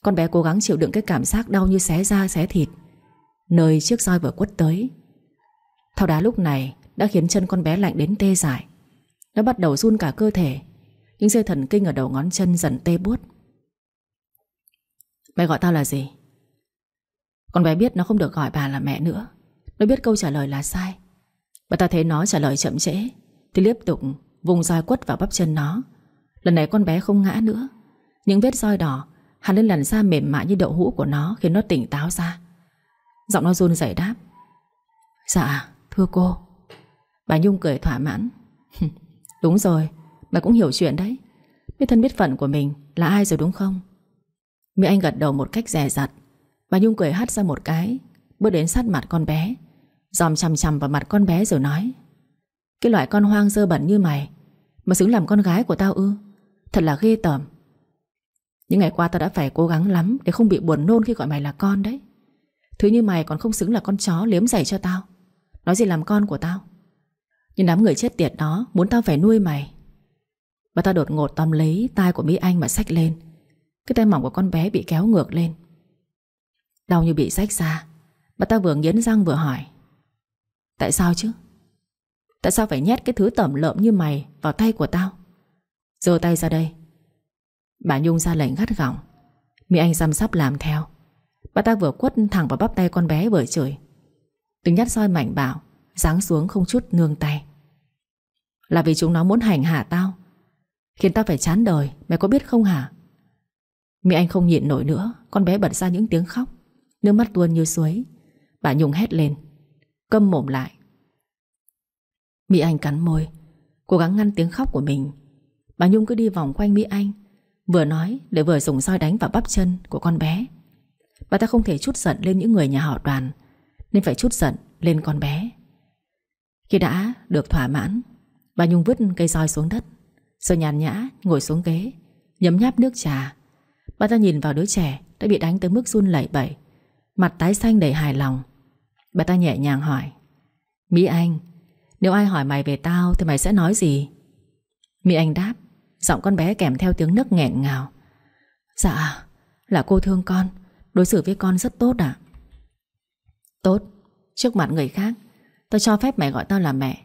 Con bé cố gắng chịu đựng cái cảm giác đau như xé da, xé thịt. Nơi chiếc roi vừa quất tới. Thao đá lúc này đã khiến chân con bé lạnh đến tê dại. Nó bắt đầu run cả cơ thể Những dây thần kinh ở đầu ngón chân dần tê buốt. Mẹ gọi tao là gì? Con bé biết nó không được gọi bà là mẹ nữa. Nó biết câu trả lời là sai. Bà ta thấy nó trả lời chậm trễ, Thì tiếp tục vùng roi quất vào bắp chân nó. Lần này con bé không ngã nữa. Những vết roi đỏ Hẳn lên làn da mềm mại như đậu hũ của nó Khiến nó tỉnh táo ra. Giọng nó run rẩy đáp. Dạ thưa cô. Bà Nhung cười thỏa mãn. [laughs] Đúng rồi, Bà cũng hiểu chuyện đấy. Biết thân biết phận của mình là ai rồi đúng không? Mỹ Anh gật đầu một cách rè rặt Bà Nhung cười hắt ra một cái, Bước đến sát mặt con bé, Dòm chằm chằm vào mặt con bé rồi nói, Cái loại con hoang dơ bẩn như mày, Mà xứng làm con gái của tao ư? Thật là ghê tởm. Những ngày qua tao đã phải cố gắng lắm Để không bị buồn nôn khi gọi mày là con đấy. Thứ như mày còn không xứng là con chó liếm giày cho tao. Nói gì làm con của tao. Nhưng đám người chết tiệt đó, Muốn tao phải nuôi mày. Và tao đột ngột tóm lấy tai của Mỹ Anh mà xách lên. Cái tay mỏng của con bé bị kéo ngược lên. Đau như bị rách ra Bà ta vừa nghiến răng vừa hỏi, Tại sao chứ? Tại sao phải nhét cái thứ tẩm lợm như mày Vào tay của tao? Giơ tay ra đây. Bà Nhung ra lệnh gắt gỏng. Mỹ Anh xăm sắp làm theo. Bà ta vừa quất thẳng vào bắp tay con bé vừa chửi. Từng nhát soi mạnh bảo Giáng xuống không chút nương tay. Là vì chúng nó muốn hành hạ tao, Khiến tao phải chán đời, Mày có biết không hả? Mỹ Anh không nhịn nổi nữa, Con bé bật ra những tiếng khóc, Nước mắt tuôn như suối. Bà Nhung hét lên, Câm mồm lại. Mỹ Anh cắn môi, Cố gắng ngăn tiếng khóc của mình. Bà Nhung cứ đi vòng quanh Mỹ Anh, Vừa nói để vừa dùng roi đánh vào bắp chân của con bé. Bà ta không thể chút giận lên những người nhà họ đoàn, Nên phải chút giận lên con bé. Khi đã được thỏa mãn, Bà Nhung vứt cây roi xuống đất. Rồi nhàn nhã ngồi xuống ghế, Nhấm nháp nước trà. Bà ta nhìn vào đứa trẻ đã bị đánh tới mức run lẩy bẩy, Mặt tái xanh đầy hài lòng. Bà ta nhẹ nhàng hỏi, Mỹ Anh, Nếu ai hỏi mày về tao thì mày sẽ nói gì? Mỹ Anh đáp, Giọng con bé kèm theo tiếng nức nghẹn ngào Dạ Là cô thương con, Đối xử với con rất tốt à Tốt, Trước mặt người khác Tao cho phép mày gọi tao là mẹ.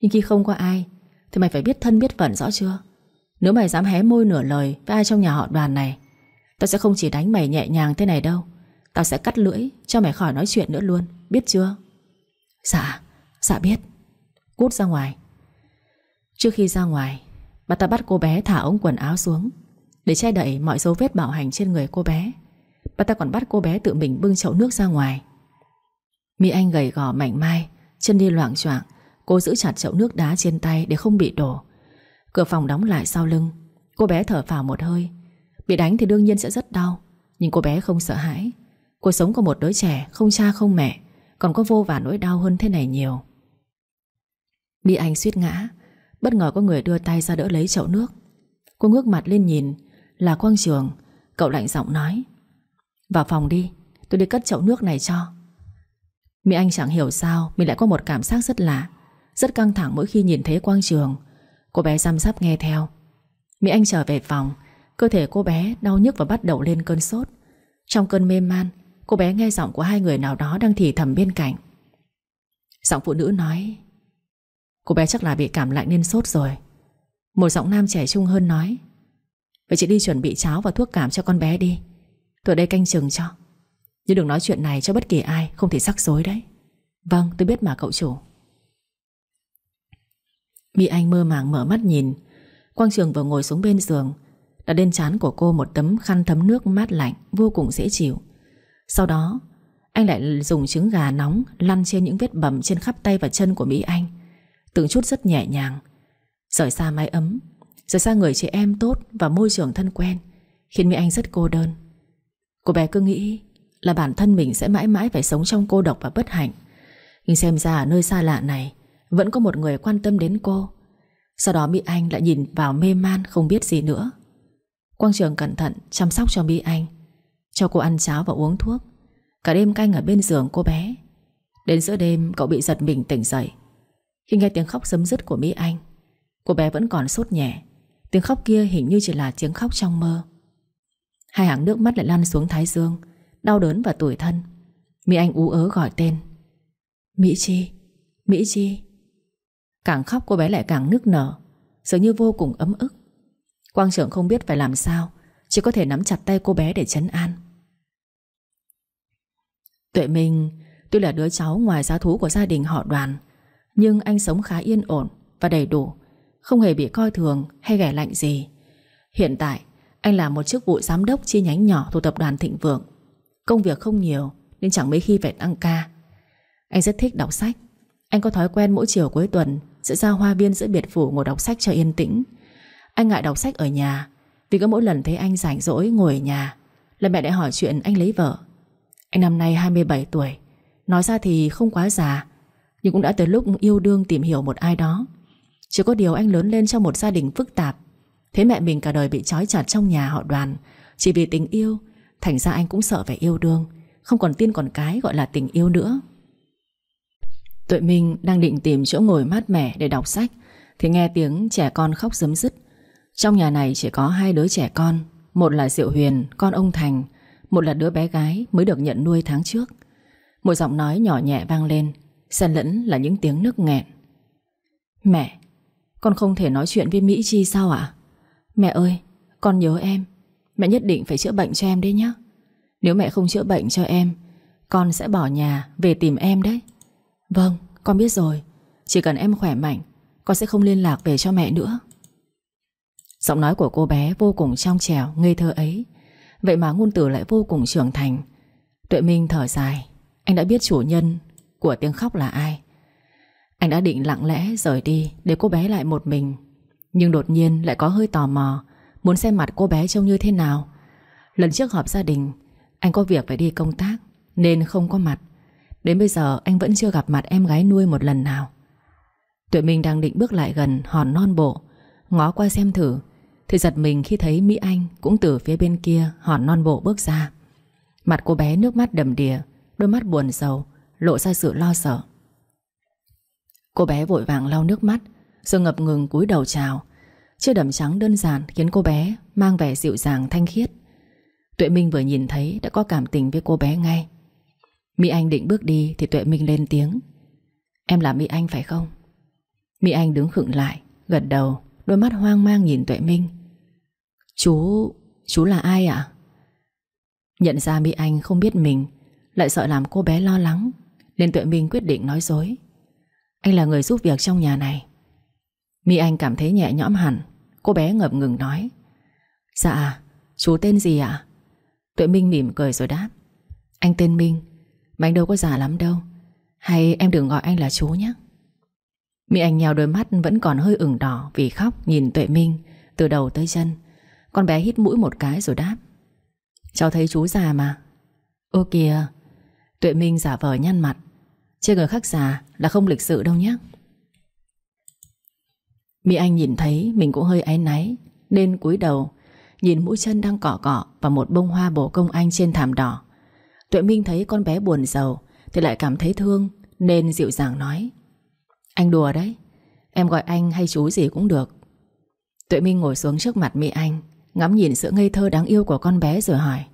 Nhưng khi không có ai Thì mày phải biết thân biết phận rõ chưa? Nếu mày dám hé môi nửa lời Với ai trong nhà họ đoàn này Tao sẽ không chỉ đánh mày nhẹ nhàng thế này đâu. Tao sẽ cắt lưỡi cho mày khỏi nói chuyện nữa luôn. Biết chưa? Dạ, dạ biết. Cút ra ngoài. Trước khi ra ngoài Bà ta bắt cô bé thả ống quần áo xuống Để che đậy mọi dấu vết bạo hành trên người cô bé. Bà ta còn bắt cô bé tự mình bưng chậu nước ra ngoài. Mỹ Anh gầy gò mảnh mai Chân đi loạn choạng, Cô giữ chặt chậu nước đá trên tay để không bị đổ. Cửa phòng đóng lại sau lưng, Cô bé thở phào một hơi. Bị đánh thì đương nhiên sẽ rất đau, Nhưng cô bé không sợ hãi. Cuộc sống của một đứa trẻ không cha không mẹ, Còn có vô vàn nỗi đau hơn thế này nhiều. Bị Anh suýt ngã, Bất ngờ có người đưa tay ra đỡ lấy chậu nước. Cô ngước mặt lên nhìn, Là Quang Trường, Cậu lạnh giọng nói. Vào phòng đi, Tôi đi cất chậu nước này cho. Mỹ Anh chẳng hiểu sao Mình lại có một cảm giác rất lạ, Rất căng thẳng mỗi khi nhìn thấy Quang Trường. Cô bé chăm sắp nghe theo. Mỹ Anh trở về phòng, Cơ thể cô bé đau nhức và bắt đầu lên cơn sốt. Trong cơn mê man, Cô bé nghe giọng của hai người nào đó đang thì thầm bên cạnh. Giọng phụ nữ nói, Cô bé chắc là bị cảm lạnh nên sốt rồi. Một giọng nam trẻ trung hơn nói, Vậy chị đi chuẩn bị cháo và thuốc cảm cho con bé đi. Tôi đây canh chừng cho. Nhưng đừng nói chuyện này cho bất kỳ ai, Không thể rắc rối đấy. Vâng tôi biết mà, cậu chủ. Mỹ Anh mơ màng mở mắt nhìn. Quang Trường vừa ngồi xuống bên giường. Đã lên chán của cô một tấm khăn thấm nước mát lạnh, Vô cùng dễ chịu. Sau đó, Anh lại dùng trứng gà nóng Lăn trên những vết bầm trên khắp tay và chân của Mỹ Anh. Từng chút rất nhẹ nhàng. Rời xa mái ấm. Rời xa người chị em tốt và môi trường thân quen, Khiến Mỹ Anh rất cô đơn. Cô bé cứ nghĩ là bản thân mình sẽ mãi mãi phải sống trong cô độc và bất hạnh. Nhưng xem ra ở nơi xa lạ này, Vẫn có một người quan tâm đến cô. Sau đó Mỹ Anh lại nhìn vào mê man Không biết gì nữa. Quang Trường cẩn thận chăm sóc cho Mỹ Anh, Cho cô ăn cháo và uống thuốc. Cả đêm canh ở bên giường cô bé. Đến giữa đêm, cậu bị giật mình tỉnh dậy. Khi nghe tiếng khóc sấm dứt của Mỹ Anh, Cô bé vẫn còn sốt nhẹ. Tiếng khóc kia hình như chỉ là tiếng khóc trong mơ. Hai hàng nước mắt lại lan xuống thái dương. Đau đớn và tủi thân. Mỹ Anh ú ớ gọi tên. Mỹ Chi Mỹ Chi. Càng khóc cô bé lại càng nức nở, Dường như vô cùng ấm ức. Quang trưởng không biết phải làm sao, Chỉ có thể nắm chặt tay cô bé để chấn an. Tuệ Minh, Tuy là đứa cháu ngoài giá thú của gia đình họ đoàn, Nhưng anh sống khá yên ổn Và đầy đủ, Không hề bị coi thường hay ghẻ lạnh gì. Hiện tại, anh là một chức vụ giám đốc chi nhánh nhỏ thuộc tập đoàn Thịnh Vượng. Công việc không nhiều Nên chẳng mấy khi phải tăng ca. Anh rất thích đọc sách. Anh có thói quen mỗi chiều cuối tuần Sẽ ra hoa viên giữa biệt phủ ngồi đọc sách cho yên tĩnh. Anh ngại đọc sách ở nhà, Vì có mỗi lần thấy anh rảnh rỗi ngồi ở nhà, Là mẹ đã hỏi chuyện anh lấy vợ. Anh năm nay 27 tuổi, Nói ra thì không quá già, Nhưng cũng đã tới lúc yêu đương tìm hiểu một ai đó. Chỉ có điều anh lớn lên trong một gia đình phức tạp, Thế mẹ mình cả đời bị trói chặt trong nhà họ đoàn, Chỉ vì tình yêu Thành ra anh cũng sợ phải yêu đương. Không còn tin còn cái gọi là tình yêu nữa. Tuệ Minh đang định tìm chỗ ngồi mát mẻ để đọc sách Thì nghe tiếng trẻ con khóc giấm dứt Trong nhà này chỉ có hai đứa trẻ con Một là Diệu Huyền, con ông Thành Một là đứa bé gái mới được nhận nuôi tháng trước. Một giọng nói nhỏ nhẹ vang lên Xen lẫn là những tiếng nức nghẹn. Mẹ Con không thể nói chuyện với Mỹ Chi sao ạ? Mẹ ơi Con nhớ em. Mẹ nhất định phải chữa bệnh cho em đấy nhé Nếu mẹ không chữa bệnh cho em, Con sẽ bỏ nhà về tìm em đấy. Vâng con biết rồi. Chỉ cần em khỏe mạnh, Con sẽ không liên lạc về cho mẹ nữa. Giọng nói của cô bé vô cùng trong trẻo, Ngây thơ ấy. Vậy mà ngôn từ lại vô cùng trưởng thành. Tuệ Minh thở dài. Anh đã biết chủ nhân của tiếng khóc là ai. Anh đã định lặng lẽ rời đi Để cô bé lại một mình. Nhưng đột nhiên lại có hơi tò mò. Muốn xem mặt cô bé trông như thế nào. Lần trước họp gia đình, Anh có việc phải đi công tác, Nên không có mặt. Đến bây giờ, anh vẫn chưa gặp mặt em gái nuôi một lần nào. Tuệ Minh đang định bước lại gần Hòn non bộ. Ngó qua xem thử, Thì giật mình khi thấy Mỹ Anh Cũng từ phía bên kia hòn non bộ bước ra. Mặt cô bé nước mắt đầm đìa, Đôi mắt buồn sầu Lộ ra sự lo sợ. Cô bé vội vàng lau nước mắt, Rồi ngập ngừng cúi đầu chào. Chiếc đầm trắng đơn giản khiến cô bé Mang vẻ dịu dàng thanh khiết. Tuệ Minh vừa nhìn thấy đã có cảm tình với cô bé ngay. Mỹ Anh định bước đi Thì Tuệ Minh lên tiếng. Em là Mỹ Anh phải không? Mỹ Anh đứng khựng lại, Gật đầu, Đôi mắt hoang mang nhìn Tuệ Minh. Chú... chú là ai ạ? Nhận ra Mỹ Anh không biết mình, Lại sợ làm cô bé lo lắng, Nên Tuệ Minh quyết định nói dối. Anh là người giúp việc trong nhà này. Mi Anh cảm thấy nhẹ nhõm hẳn. Cô bé ngập ngừng nói. Dạ chú tên gì ạ? Tuệ Minh mỉm cười rồi đáp. Anh tên Minh. Mà anh đâu có già lắm đâu. Hay em đừng gọi anh là chú nhé. Mỹ Anh nhào đôi mắt vẫn còn hơi ửng đỏ Vì khóc nhìn Tuệ Minh Từ đầu tới chân. Con bé hít mũi một cái rồi đáp. Cháu thấy chú già mà. Ô kìa. Tuệ Minh giả vờ nhăn mặt. Trên người khác già là không lịch sự đâu nhé. Mỹ Anh nhìn thấy, mình cũng hơi áy náy, Nên cúi đầu, Nhìn mũi chân đang cọ cọ Và một bông hoa bổ công anh trên thảm đỏ. Tuệ Minh thấy con bé buồn giàu, Thì lại cảm thấy thương, Nên dịu dàng nói, Anh đùa đấy, Em gọi anh hay chú gì cũng được. Tuệ Minh ngồi xuống trước mặt Mỹ Anh, Ngắm nhìn sự ngây thơ đáng yêu của con bé rồi hỏi,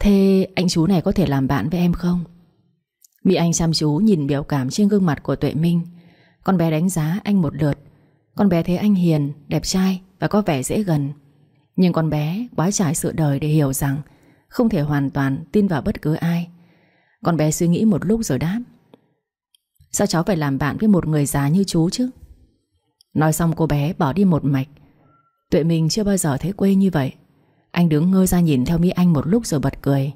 Thế anh chú này có thể làm bạn với em không? Mỹ Anh chăm chú nhìn biểu cảm trên gương mặt của Tuệ Minh. Con bé đánh giá anh một lượt con bé thấy anh hiền, đẹp trai Và có vẻ dễ gần. Nhưng con bé quá trải sự đời để hiểu rằng Không thể hoàn toàn tin vào bất cứ ai. Con bé suy nghĩ một lúc rồi đáp Sao cháu phải làm bạn với một người già như chú chứ? Nói xong cô bé bỏ đi một mạch. Tuệ mình chưa bao giờ thấy quê như vậy. Anh đứng ngơ ra nhìn theo Mỹ Anh một lúc rồi bật cười.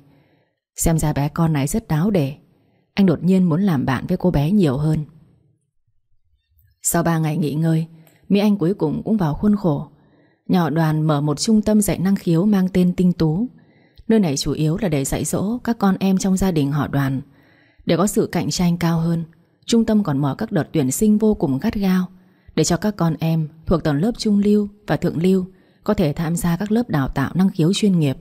Xem ra bé con này rất đáo để. Anh đột nhiên muốn làm bạn với cô bé nhiều hơn. Sau 3 ngày nghỉ ngơi Mỹ Anh cuối cùng cũng vào khuôn khổ. Nhỏ đoàn mở một trung tâm dạy năng khiếu mang tên Tinh Tú. Nơi này chủ yếu là để dạy dỗ các con em trong gia đình họ đoàn. Để có sự cạnh tranh cao hơn Trung tâm còn mở các đợt tuyển sinh vô cùng gắt gao. Để cho các con em thuộc tầng lớp trung lưu và thượng lưu Có thể tham gia các lớp đào tạo năng khiếu chuyên nghiệp.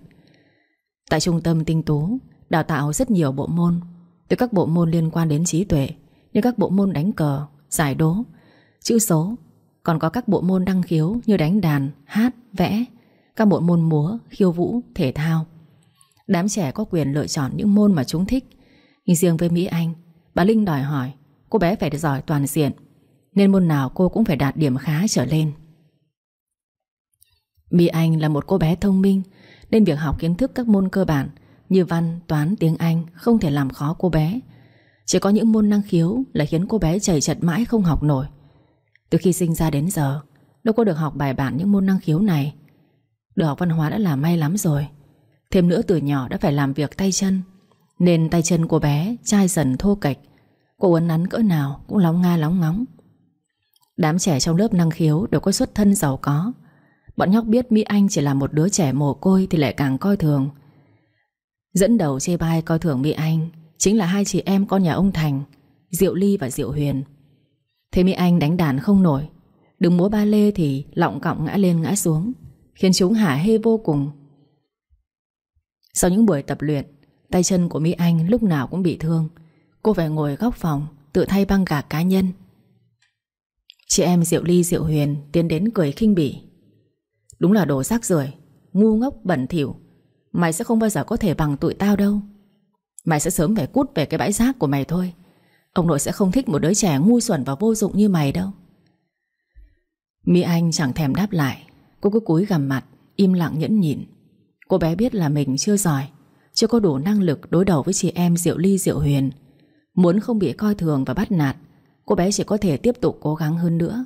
Tại trung tâm tinh tú Đào tạo rất nhiều bộ môn Từ các bộ môn liên quan đến trí tuệ Như các bộ môn đánh cờ, giải đố Chữ số còn có các bộ môn đăng khiếu như đánh đàn, hát, vẽ Các bộ môn múa, khiêu vũ, thể thao. Đám trẻ có quyền lựa chọn những môn mà chúng thích. Nhưng riêng với Mỹ Anh Bà Linh đòi hỏi Cô bé phải giỏi toàn diện Nên môn nào cô cũng phải đạt điểm khá trở lên. Mỹ Anh là một cô bé thông minh Nên việc học kiến thức các môn cơ bản Như văn, toán, tiếng Anh Không thể làm khó cô bé. Chỉ có những môn năng khiếu là khiến cô bé chảy chật mãi không học nổi. Từ khi sinh ra đến giờ, Đâu có được học bài bản những môn năng khiếu này. Được học văn hóa đã là may lắm rồi. Thêm nữa từ nhỏ đã phải làm việc tay chân, Nên tay chân của bé chai dần thô kệch. Cô uốn nắn cỡ nào cũng lóng nga lóng ngóng. Đám trẻ trong lớp năng khiếu đều có xuất thân giàu có. Bọn nhóc biết Mỹ Anh chỉ là một đứa trẻ mồ côi Thì lại càng coi thường. Dẫn đầu chê bai coi thường Mỹ Anh Chính là hai chị em con nhà ông Thành, Diệu Ly và Diệu Huyền. Thế Mỹ Anh đánh đàn không nổi. Đứng múa ba lê thì lọng cọng ngã lên ngã xuống, Khiến chúng hả hê vô cùng. Sau những buổi tập luyện, Tay chân của Mỹ Anh lúc nào cũng bị thương. Cô phải ngồi góc phòng, Tự thay băng gạc cá nhân. Chị em Diệu Ly, Diệu Huyền Tiến đến cười khinh bỉ. Đúng là đồ rác rưởi, Ngu ngốc, bẩn thỉu. Mày sẽ không bao giờ có thể bằng tụi tao đâu. Mày sẽ sớm phải cút về cái bãi rác của mày thôi. Ông nội sẽ không thích một đứa trẻ ngu xuẩn và vô dụng như mày đâu. Mỹ Anh chẳng thèm đáp lại. Cô cứ cúi gằm mặt, Im lặng nhẫn nhịn. Cô bé biết là mình chưa giỏi, Chưa có đủ năng lực đối đầu với chị em Diệu Ly, Diệu Huyền. Muốn không bị coi thường và bắt nạt, Cô bé chỉ có thể tiếp tục cố gắng hơn nữa.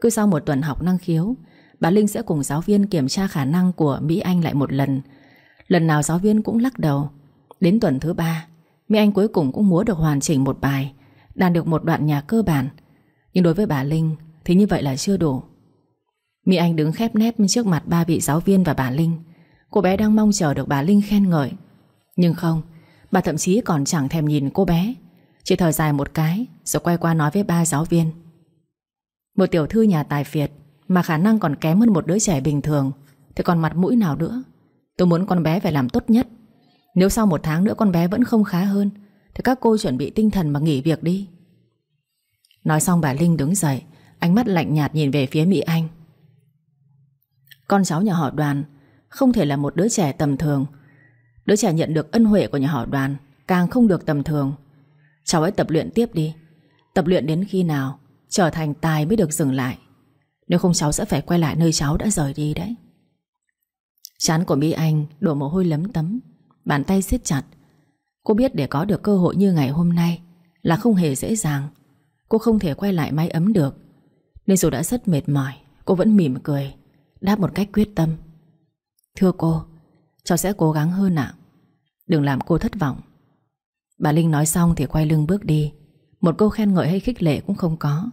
Cứ sau một tuần học năng khiếu, Bà Linh sẽ cùng giáo viên kiểm tra khả năng của Mỹ Anh lại một lần. Lần nào giáo viên cũng lắc đầu. Đến tuần thứ ba Mỹ Anh cuối cùng cũng múa được hoàn chỉnh một bài, Đàn được một đoạn nhạc cơ bản. Nhưng đối với bà Linh Thì như vậy là chưa đủ. Mỹ Anh đứng khép nép trước mặt ba vị giáo viên và bà Linh. Cô bé đang mong chờ được bà Linh khen ngợi. Nhưng không, Bà thậm chí còn chẳng thèm nhìn cô bé. Chỉ thở dài một cái Rồi quay qua nói với ba giáo viên. Một tiểu thư nhà tài phiệt Mà khả năng còn kém hơn một đứa trẻ bình thường, Thì còn mặt mũi nào nữa? Tôi muốn con bé phải làm tốt nhất. Nếu sau một tháng nữa con bé vẫn không khá hơn, Thì các cô chuẩn bị tinh thần mà nghỉ việc đi. Nói xong bà Linh đứng dậy, Ánh mắt lạnh nhạt nhìn về phía Mỹ Anh. Con cháu nhà họ đoàn Không thể là một đứa trẻ tầm thường. Đứa trẻ nhận được ân huệ của nhà họ đoàn Càng không được tầm thường. Cháu ấy tập luyện tiếp đi. Tập luyện đến khi nào Trở thành tài mới được dừng lại. Nếu không cháu sẽ phải quay lại nơi cháu đã rời đi đấy. Chán của Mỹ Anh đổ mồ hôi lấm tấm. Bàn tay siết chặt. Cô biết để có được cơ hội như ngày hôm nay Là không hề dễ dàng. Cô không thể quay lại mái ấm được. Nên dù đã rất mệt mỏi, Cô vẫn mỉm cười, Đáp một cách quyết tâm. Thưa cô, Cháu sẽ cố gắng hơn ạ. Đừng làm cô thất vọng. Bà Linh nói xong thì quay lưng bước đi. Một câu khen ngợi hay khích lệ cũng không có.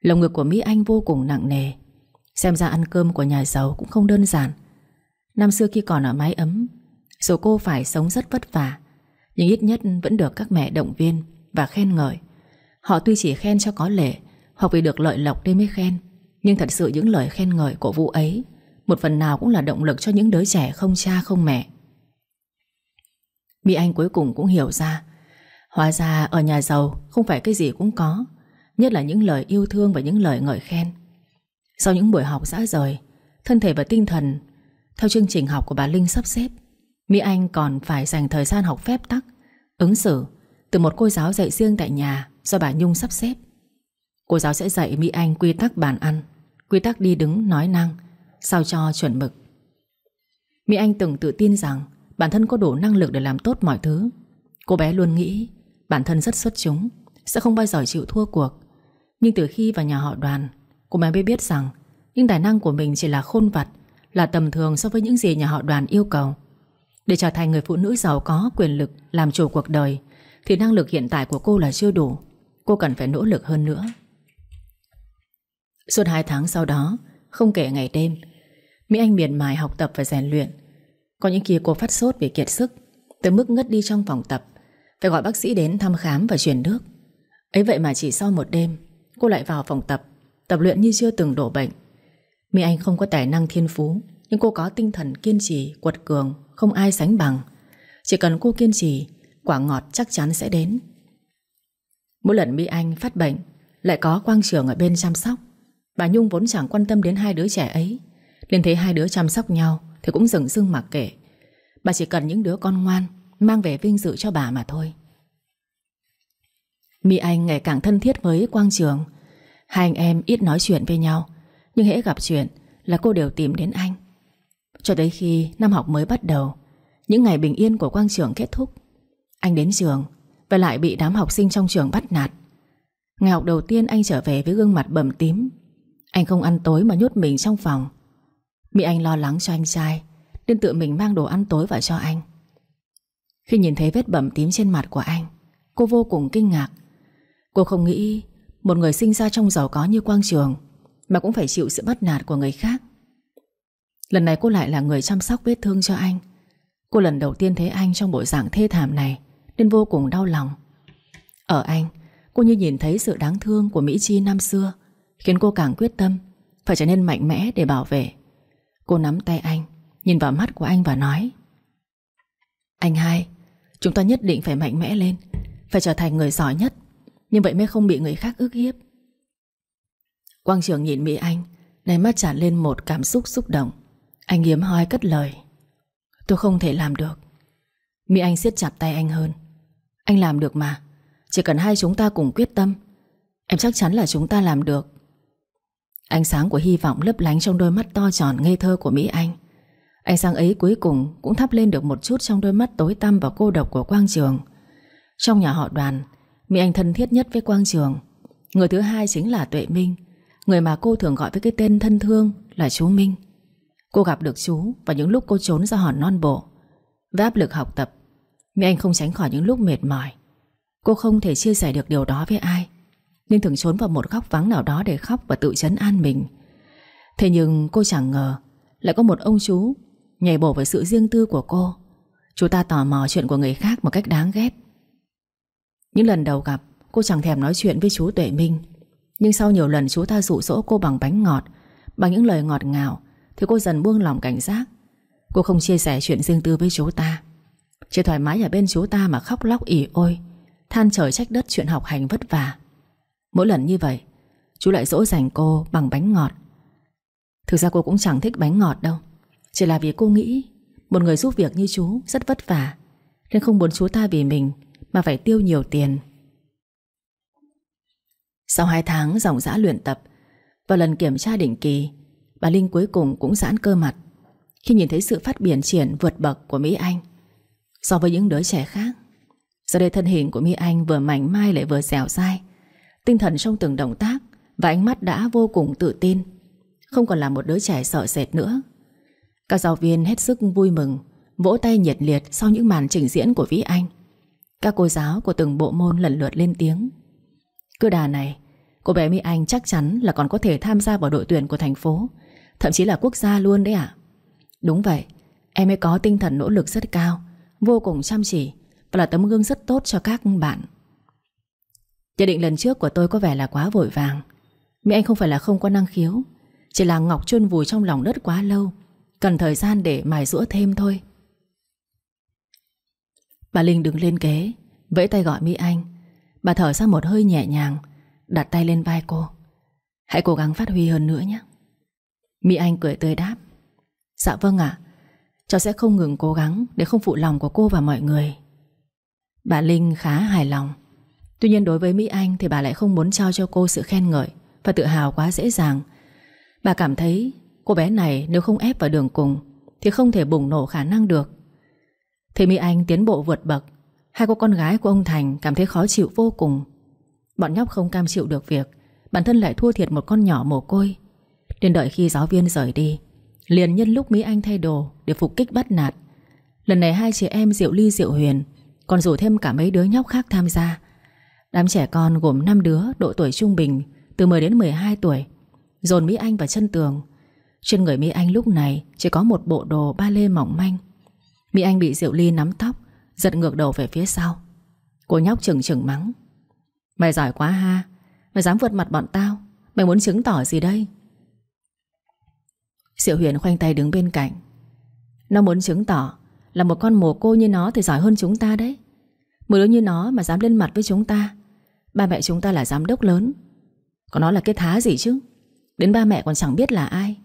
Lồng ngực của Mỹ Anh vô cùng nặng nề. Xem ra ăn cơm của nhà giàu cũng không đơn giản. Năm xưa khi còn ở mái ấm dù cô phải sống rất vất vả, Nhưng ít nhất vẫn được các mẹ động viên Và khen ngợi. Họ tuy chỉ khen cho có lệ, Hoặc vì được lợi lộc nên mới khen, Nhưng thật sự những lời khen ngợi của vụ ấy, một phần nào cũng là động lực cho những đứa trẻ không cha không mẹ. Mỹ Anh cuối cùng cũng hiểu ra, Hóa ra ở nhà giàu Không phải cái gì cũng có, Nhất là những lời yêu thương và những lời ngợi khen. Sau những buổi học dã rời, Thân thể và tinh thần, Theo chương trình học của bà Linh sắp xếp Mỹ Anh còn phải dành thời gian học phép tắc, Ứng xử Từ một cô giáo dạy riêng tại nhà Do bà Nhung sắp xếp. Cô giáo sẽ dạy Mỹ Anh quy tắc bàn ăn, Quy tắc đi đứng, nói năng, Sao cho chuẩn mực. Mỹ Anh từng tự tin rằng Bản thân có đủ năng lực để làm tốt mọi thứ. Cô bé luôn nghĩ Bản thân rất xuất chúng, Sẽ không bao giờ chịu thua cuộc. Nhưng từ khi vào nhà họ đoàn, Cô bé mới biết rằng Những tài năng của mình chỉ là khôn vặt, Là tầm thường so với những gì nhà họ đoàn yêu cầu. Để trở thành người phụ nữ giàu có quyền lực Làm chủ cuộc đời Thì năng lực hiện tại của cô là chưa đủ. Cô cần phải nỗ lực hơn nữa. Suốt hai tháng sau đó Không kể ngày đêm Mỹ Anh miệt mài học tập và rèn luyện. Có những kỳ cô phát sốt vì kiệt sức Tới mức ngất đi trong phòng tập Phải gọi bác sĩ đến thăm khám và truyền nước. Ấy vậy mà chỉ sau một đêm Cô lại vào phòng tập Tập luyện như chưa từng đổ bệnh. Mỹ Anh không có tài năng thiên phú Nhưng cô có tinh thần kiên trì, quật cường. Không ai sánh bằng. Chỉ cần cô kiên trì, Quả ngọt chắc chắn sẽ đến. Mỗi lần Mỹ Anh phát bệnh, Lại có quang trường ở bên chăm sóc. Bà Nhung vốn chẳng quan tâm đến hai đứa trẻ ấy, Nên thấy hai đứa chăm sóc nhau Thì cũng dừng dưng mặc kệ. Bà chỉ cần những đứa con ngoan, Mang về vinh dự cho bà mà thôi. Mỹ Anh ngày càng thân thiết với Quang Trường. Hai anh em ít nói chuyện với nhau, Nhưng hễ gặp chuyện Là cô đều tìm đến anh. Cho tới khi năm học mới bắt đầu, Những ngày bình yên của Quang Trường kết thúc. Anh đến trường Và lại bị đám học sinh trong trường bắt nạt. Ngày học đầu tiên anh trở về với gương mặt bầm tím. Anh không ăn tối mà nhốt mình trong phòng. Mị Anh lo lắng cho anh trai, Nên tự mình mang đồ ăn tối vào cho anh. Khi nhìn thấy vết bầm tím trên mặt của anh, Cô vô cùng kinh ngạc. Cô không nghĩ Một người sinh ra trong giàu có như Quang Trường Mà cũng phải chịu sự bắt nạt của người khác. Lần này cô lại là người chăm sóc vết thương cho anh. Cô lần đầu tiên thấy anh trong bộ dạng thê thảm này, Nên vô cùng đau lòng. Ở anh, Cô như nhìn thấy sự đáng thương của Mỹ Chi năm xưa, Khiến cô càng quyết tâm, Phải trở nên mạnh mẽ để bảo vệ. Cô nắm tay anh, Nhìn vào mắt của anh và nói, Anh hai, Chúng ta nhất định phải mạnh mẽ lên, Phải trở thành người giỏi nhất như vậy mới không bị người khác ức hiếp. Quang trường nhìn Mỹ Anh Này mắt tràn lên một cảm xúc xúc động. Anh hiếm hoi cất lời. Tôi không thể làm được. Mỹ Anh siết chặt tay anh hơn. Anh làm được mà. Chỉ cần hai chúng ta cùng quyết tâm, Em chắc chắn là chúng ta làm được. Ánh sáng của hy vọng lấp lánh Trong đôi mắt to tròn ngây thơ của Mỹ Anh. Ánh sáng ấy cuối cùng Cũng thắp lên được một chút trong đôi mắt tối tăm Và cô độc của Quang Trường. Trong nhà họ đoàn, Mỹ Anh thân thiết nhất với Quang Trường. Người thứ hai chính là Tuệ Minh, Người mà cô thường gọi với cái tên thân thương Là chú Minh. Cô gặp được chú vào những lúc cô trốn ra hòn non bộ. Với áp lực học tập Mỹ Anh không tránh khỏi những lúc mệt mỏi. Cô không thể chia sẻ được điều đó với ai Nên thường trốn vào một góc vắng nào đó Để khóc và tự chấn an mình. Thế nhưng cô chẳng ngờ Lại có một ông chú Nhảy bổ với sự riêng tư của cô. Chú ta tò mò chuyện của người khác một cách đáng ghét. Những lần đầu gặp, Cô chẳng thèm nói chuyện với chú Tuệ Minh. Nhưng sau nhiều lần chú ta dụ dỗ cô bằng bánh ngọt, Bằng những lời ngọt ngào thì cô dần buông lòng cảnh giác. Cô không chia sẻ chuyện riêng tư với chú ta. Chỉ thoải mái ở bên chú ta mà khóc lóc ỉ ôi, Than trời trách đất chuyện học hành vất vả. Mỗi lần như vậy, Chú lại dỗ dành cô bằng bánh ngọt. Thực ra cô cũng chẳng thích bánh ngọt đâu. Chỉ là vì cô nghĩ Một người giúp việc như chú rất vất vả, Nên không muốn chú ta vì mình mà phải tiêu nhiều tiền. Sau 2 tháng dòng dã luyện tập Và lần kiểm tra định kỳ Bà Linh cuối cùng cũng giãn cơ mặt. Khi nhìn thấy sự phát biển triển vượt bậc của Mỹ Anh, So với những đứa trẻ khác, Giờ đây thân hình của Mỹ Anh vừa mảnh mai lại vừa dẻo dai. Tinh thần trong từng động tác Và ánh mắt đã vô cùng tự tin, Không còn là một đứa trẻ sợ sệt nữa. Các giáo viên hết sức vui mừng, Vỗ tay nhiệt liệt sau những màn trình diễn của Vĩ Anh. Các cô giáo của từng bộ môn lần lượt lên tiếng. Cứ đà này, Cô bé Mỹ Anh chắc chắn là còn có thể tham gia vào đội tuyển của thành phố. Thậm chí là quốc gia luôn đấy ạ. Đúng vậy, Em ấy có tinh thần nỗ lực rất cao, Vô cùng chăm chỉ Và là tấm gương rất tốt cho các bạn. Nhận định lần trước của tôi có vẻ là quá vội vàng. Mỹ Anh không phải là không có năng khiếu, Chỉ là ngọc chôn vùi trong lòng đất quá lâu, Cần thời gian để mài rũa thêm thôi. Bà Linh đứng lên ghế, Vẫy tay gọi Mỹ Anh. Bà thở ra một hơi nhẹ nhàng, Đặt tay lên vai cô. Hãy cố gắng phát huy hơn nữa nhé. Mỹ Anh cười tươi đáp. Dạ vâng ạ. Cháu sẽ không ngừng cố gắng Để không phụ lòng của cô và mọi người. Bà Linh khá hài lòng. Tuy nhiên đối với Mỹ Anh Thì bà lại không muốn trao cho cô sự khen ngợi Và tự hào quá dễ dàng. Bà cảm thấy cô bé này nếu không ép vào đường cùng Thì không thể bùng nổ khả năng được. Thế Mỹ Anh tiến bộ vượt bậc. Hai cô con gái của ông Thành cảm thấy khó chịu vô cùng. Bọn nhóc không cam chịu được việc, Bản thân lại thua thiệt một con nhỏ mồ côi. Nên đợi khi giáo viên rời đi, Liền nhân lúc Mỹ Anh thay đồ Để phục kích bắt nạt. Lần này hai chị em Diệu Ly, Diệu Huyền, Còn rủ thêm cả mấy đứa nhóc khác tham gia. Đám trẻ con gồm 5 đứa, Độ tuổi trung bình, Từ 10 đến 12 tuổi, Dồn Mỹ Anh vào chân tường. Trên người Mỹ Anh lúc này Chỉ có một bộ đồ ba lê mỏng manh. Mỹ Anh bị Diệu Ly nắm tóc, Giật ngược đầu về phía sau. Cô nhóc chừng chừng mắng. Mày giỏi quá ha, Mày dám vượt mặt bọn tao, Mày muốn chứng tỏ gì đây? Diệu Huyền khoanh tay đứng bên cạnh. Nó muốn chứng tỏ Là một con mồ cô như nó thì giỏi hơn chúng ta đấy. Một đứa như nó mà dám lên mặt với chúng ta, Ba mẹ chúng ta là giám đốc lớn. Còn nó là cái thá gì chứ? Đến ba mẹ còn chẳng biết là ai.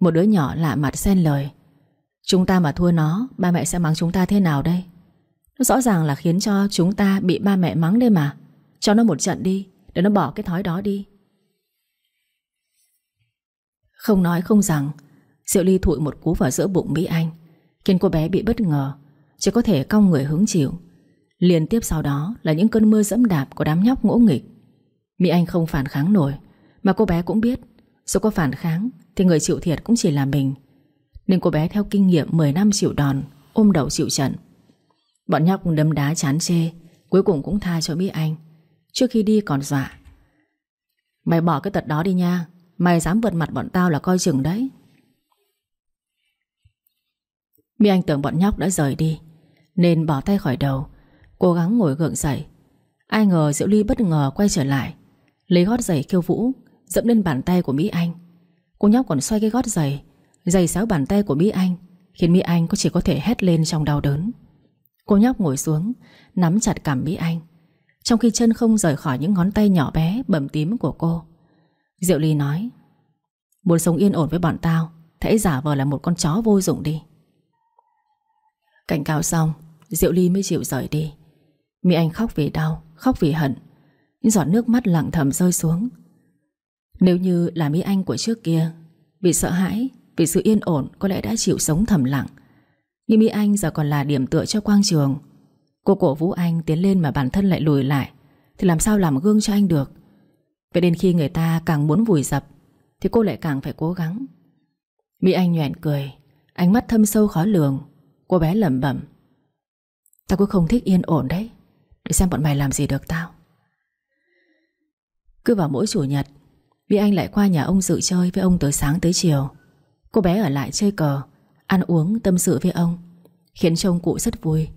Một đứa nhỏ lạ mặt xen lời. Chúng ta mà thua nó, Ba mẹ sẽ mắng chúng ta thế nào đây? Nó rõ ràng là khiến cho chúng ta bị ba mẹ mắng đây mà. Cho nó một trận đi, Để nó bỏ cái thói đó đi. Không nói không rằng, Diệu Ly thụi một cú vào giữa bụng Mỹ Anh, Khiến cô bé bị bất ngờ, Chỉ có thể cong người hứng chịu. Liên tiếp sau đó là những cơn mưa dẫm đạp Của đám nhóc ngỗ nghịch. Mỹ Anh không phản kháng nổi, Mà cô bé cũng biết, Dù có phản kháng Thì người chịu thiệt cũng chỉ là mình. Nên cô bé theo kinh nghiệm 10 năm chịu đòn, Ôm đầu chịu trận. Bọn nhóc đâm đá chán chê, Cuối cùng cũng tha cho Mỹ Anh, Trước khi đi còn dọa. Mày bỏ cái tật đó đi nha Mày dám vượt mặt bọn tao là coi chừng đấy. Mỹ Anh tưởng bọn nhóc đã rời đi, Nên bỏ tay khỏi đầu, Cố gắng ngồi gượng dậy. Ai ngờ Diệu Ly bất ngờ quay trở lại, Lấy gót giày kêu vũ, Dẫm lên bàn tay của Mỹ Anh. Cô nhóc còn xoay cái gót giày Giày xéo bàn tay của Mỹ Anh, Khiến Mỹ Anh có chỉ có thể hét lên trong đau đớn. Cô nhóc ngồi xuống, Nắm chặt cằm Mỹ Anh, Trong khi chân không rời khỏi những ngón tay nhỏ bé Bầm tím của cô. Diệu Ly nói, Muốn sống yên ổn với bọn tao Hãy giả vờ là một con chó vô dụng đi. Cảnh cáo xong, Diệu Ly mới chịu rời đi. Mỹ Anh khóc vì đau, Khóc vì hận, Những giọt nước mắt lặng thầm rơi xuống. Nếu như là Mỹ Anh của trước kia Vì sợ hãi Vì sự yên ổn có lẽ đã chịu sống thầm lặng. Nhưng Mỹ Anh giờ còn là điểm tựa cho Quang Trường. Cô cổ vũ anh tiến lên mà bản thân lại lùi lại, Thì làm sao làm gương cho anh được? Vậy nên khi người ta càng muốn vùi dập, Thì cô lại càng phải cố gắng. Mỹ Anh nhoẻn cười, Ánh mắt thâm sâu khó lường. Cô bé lẩm bẩm, Tao cũng không thích yên ổn đấy. Để xem bọn mày làm gì được tao. Cứ vào mỗi chủ nhật, Mỹ Anh lại qua nhà ông dự chơi với ông tới sáng tới chiều. Cô bé ở lại chơi cờ, Ăn uống, tâm sự với ông, Khiến trông cụ rất vui.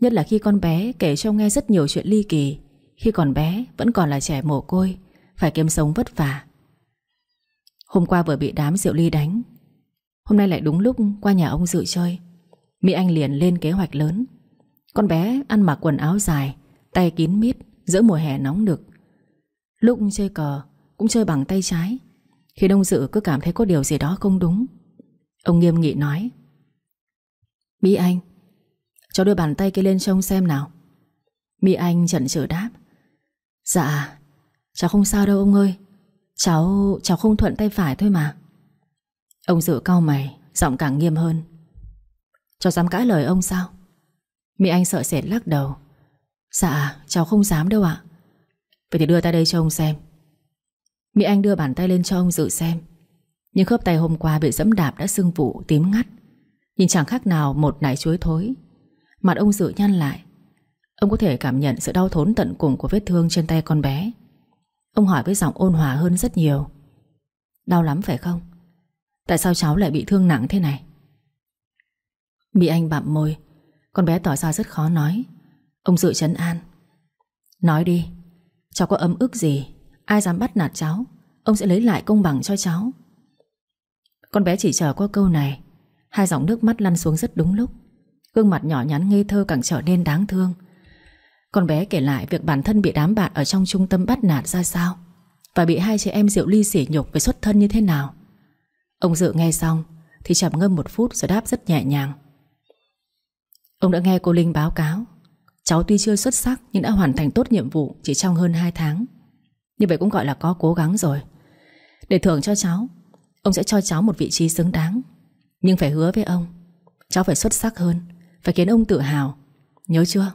Nhất là khi con bé kể cho ông nghe rất nhiều chuyện ly kỳ, Khi còn bé vẫn còn là trẻ mồ côi phải kiếm sống vất vả. Hôm qua vừa bị đám rượu ly đánh. Hôm nay lại đúng lúc qua nhà ông dự chơi. Mỹ Anh liền lên kế hoạch lớn. Con bé ăn mặc quần áo dài, Tay kín mít, Giữa mùa hè nóng được Lúc chơi cờ, cũng chơi bằng tay trái. Khi đông dự cứ cảm thấy có điều gì đó không đúng. Ông nghiêm nghị nói, Mỹ Anh, Cháu đưa bàn tay kia lên trông xem nào. Mỹ Anh chần chừ đáp Dạ. Cháu không sao đâu ông ơi. Cháu cháu không thuận tay phải thôi mà. Ông dự cau mày, Giọng càng nghiêm hơn. Cháu dám cãi lời ông sao? Mỹ Anh sợ sệt lắc đầu. Dạ cháu không dám đâu ạ. Vậy thì đưa tay đây cho ông xem. Mỹ Anh đưa bàn tay lên cho ông dự xem. Nhưng khớp tay hôm qua bị dẫm đạp đã sưng vụ, tím ngắt. Nhìn chẳng khác nào một nải chuối thối. Mặt ông dự nhăn lại. Ông có thể cảm nhận sự đau thốn tận cùng Của vết thương trên tay con bé. Ông hỏi với giọng ôn hòa hơn rất nhiều. Đau lắm phải không? Tại sao cháu lại bị thương nặng thế này? Mỹ Anh bặm môi. Con bé tỏ ra rất khó nói. Ông dự chấn an. Nói đi. Cháu có ấm ức gì? Ai dám bắt nạt cháu? Ông sẽ lấy lại công bằng cho cháu. Con bé chỉ chờ qua câu này. Hai dòng nước mắt lăn xuống rất đúng lúc. Gương mặt nhỏ nhắn ngây thơ càng trở nên đáng thương. Con bé kể lại việc bản thân bị đám bạn Ở trong trung tâm bắt nạt ra sao Và bị hai chị em rượu ly sỉ nhục Về xuất thân như thế nào. Ông Dự nghe xong Thì chậm ngâm một phút rồi đáp rất nhẹ nhàng. Ông đã nghe cô Linh báo cáo, Cháu tuy chưa xuất sắc Nhưng đã hoàn thành tốt nhiệm vụ Chỉ trong hơn 2 tháng. Như vậy cũng gọi là có cố gắng rồi. Để thưởng cho cháu, Ông sẽ cho cháu một vị trí xứng đáng. Nhưng phải hứa với ông, Cháu phải xuất sắc hơn, Phải khiến ông tự hào. Nhớ chưa?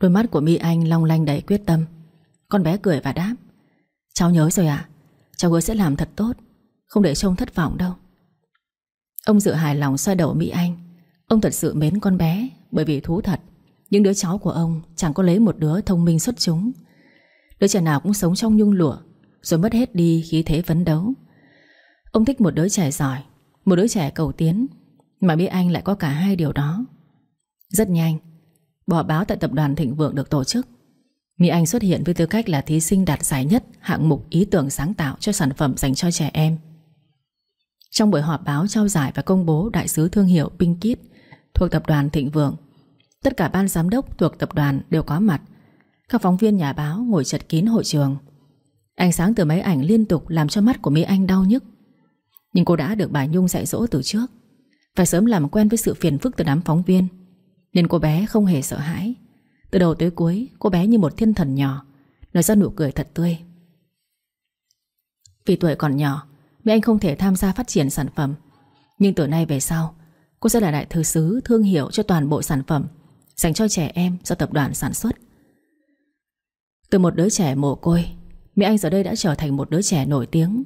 Đôi mắt của Mi Anh long lanh đầy quyết tâm. Con bé cười và đáp, Cháu nhớ rồi ạ. Cháu hứa sẽ làm thật tốt, Không để trông thất vọng đâu. Ông dự hài lòng xoa đầu Mỹ Anh. Ông thật sự mến con bé Bởi vì thú thật. Những đứa cháu của ông chẳng có lấy một đứa thông minh xuất chúng. Đứa trẻ nào cũng sống trong nhung lụa, Rồi mất hết đi khí thế phấn đấu. Ông thích một đứa trẻ giỏi, Một đứa trẻ cầu tiến, Mà Mỹ Anh lại có cả hai điều đó. Rất nhanh Bỏ báo tại tập đoàn Thịnh Vượng được tổ chức Mỹ Anh xuất hiện với tư cách là thí sinh đạt giải nhất hạng mục ý tưởng sáng tạo cho sản phẩm dành cho trẻ em. Trong buổi họp báo trao giải và công bố đại sứ thương hiệu Pinkit thuộc tập đoàn Thịnh Vượng, tất cả ban giám đốc thuộc tập đoàn đều có mặt. Các phóng viên nhà báo ngồi chật kín hội trường. Ánh sáng từ máy ảnh liên tục làm cho mắt của Mỹ Anh đau nhức. Nhưng cô đã được bà Nhung dạy dỗ từ trước. Phải sớm làm quen với sự phiền phức từ đám phóng viên. Nên cô bé không hề sợ hãi. Từ đầu tới cuối, Cô bé như một thiên thần nhỏ, Nói ra nụ cười thật tươi. Vì tuổi còn nhỏ Mỹ Anh không thể tham gia phát triển sản phẩm. Nhưng từ nay về sau, Cô sẽ là đại thư sứ thương hiệu cho toàn bộ sản phẩm, Dành cho trẻ em do tập đoàn sản xuất. Từ một đứa trẻ mồ côi Mỹ Anh giờ đây đã trở thành một đứa trẻ nổi tiếng.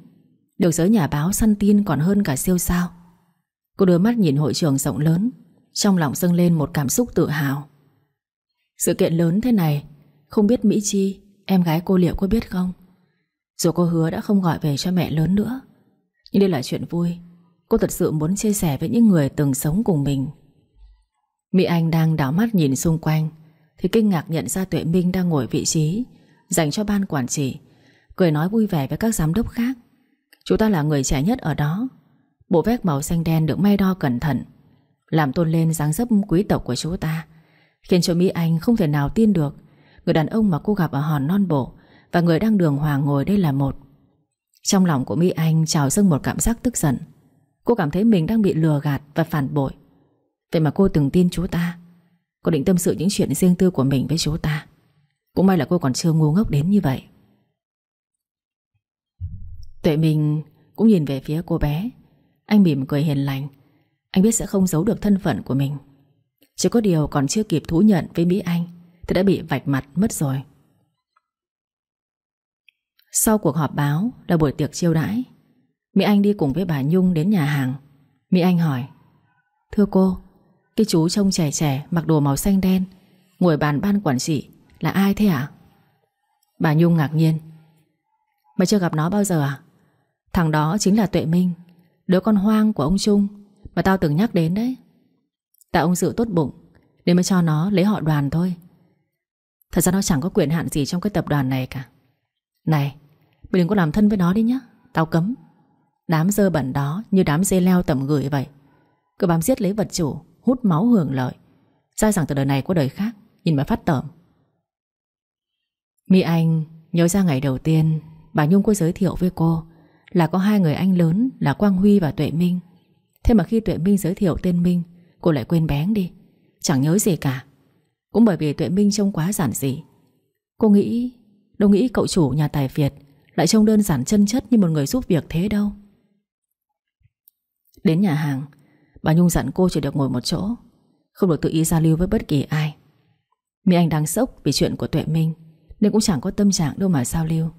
Được giới nhà báo săn tin còn hơn cả siêu sao. Cô đưa mắt nhìn hội trường rộng lớn trong lòng dâng lên một cảm xúc tự hào. Sự kiện lớn thế này, Không biết Mỹ Chi, Em gái cô liệu có biết không? Dù cô hứa đã không gọi về cho mẹ lớn nữa, Nhưng đây là chuyện vui. Cô thật sự muốn chia sẻ với những người từng sống cùng mình. Mỹ Anh đang đảo mắt nhìn xung quanh, Thì kinh ngạc nhận ra Tuệ Minh đang ngồi vị trí, Dành cho ban quản trị, Cười nói vui vẻ với các giám đốc khác. Chúng ta là người trẻ nhất ở đó. Bộ vest màu xanh đen được may đo cẩn thận. Làm tôn lên dáng dấp quý tộc của chú ta, Khiến cho Mỹ Anh không thể nào tin được Người đàn ông mà cô gặp ở hòn non bộ Và người đang đường hoàng ngồi đây là một. Trong lòng của Mỹ Anh trào dâng một cảm giác tức giận. Cô cảm thấy mình đang bị lừa gạt và phản bội. Vậy mà cô từng tin chú ta. Cô định tâm sự những chuyện riêng tư của mình với chú ta. Cũng may là cô còn chưa ngu ngốc đến như vậy. Tuệ mình cũng nhìn về phía cô bé. Anh mỉm cười hiền lành. Anh biết sẽ không giấu được thân phận của mình. Chỉ có điều còn chưa kịp thú nhận với Mỹ Anh, Thì đã bị vạch mặt mất rồi. Sau cuộc họp báo là buổi tiệc chiêu đãi, Mỹ Anh đi cùng với bà Nhung đến nhà hàng. Mỹ Anh hỏi, Thưa cô, Cái chú trông trẻ trẻ mặc đồ màu xanh đen, Ngồi bàn ban quản trị Là ai thế ạ? Bà Nhung ngạc nhiên, Mày chưa gặp nó bao giờ à? Thằng đó chính là Tuệ Minh, Đứa con hoang của ông Trung. Mà tao từng nhắc đến đấy. Tại ông Dự tốt bụng, Nên mới cho nó lấy họ đoàn thôi. Thật ra nó chẳng có quyền hạn gì trong cái tập đoàn này cả. Này, Mày đừng có làm thân với nó đi nhá, Tao cấm. Đám dơ bẩn đó như đám dê leo tầm gửi vậy. Cứ bám giết lấy vật chủ, Hút máu hưởng lợi. Sai rằng từ đời này qua đời khác, Nhìn mà phát tởm. Mi Anh, nhớ ra ngày đầu tiên, Bà Nhung có giới thiệu với cô Là có hai người anh lớn là Quang Huy và Tuệ Minh. Thế mà khi Tuệ Minh giới thiệu tên Minh, Cô lại quên bén đi. Chẳng nhớ gì cả. Cũng bởi vì Tuệ Minh trông quá giản dị. Cô nghĩ, Đâu nghĩ cậu chủ nhà tài Việt Lại trông đơn giản chân chất như một người giúp việc thế đâu. Đến nhà hàng, Bà Nhung dặn cô chỉ được ngồi một chỗ, Không được tự ý giao lưu với bất kỳ ai. Mỹ Anh đang sốc vì chuyện của Tuệ Minh, Nên cũng chẳng có tâm trạng đâu mà giao lưu.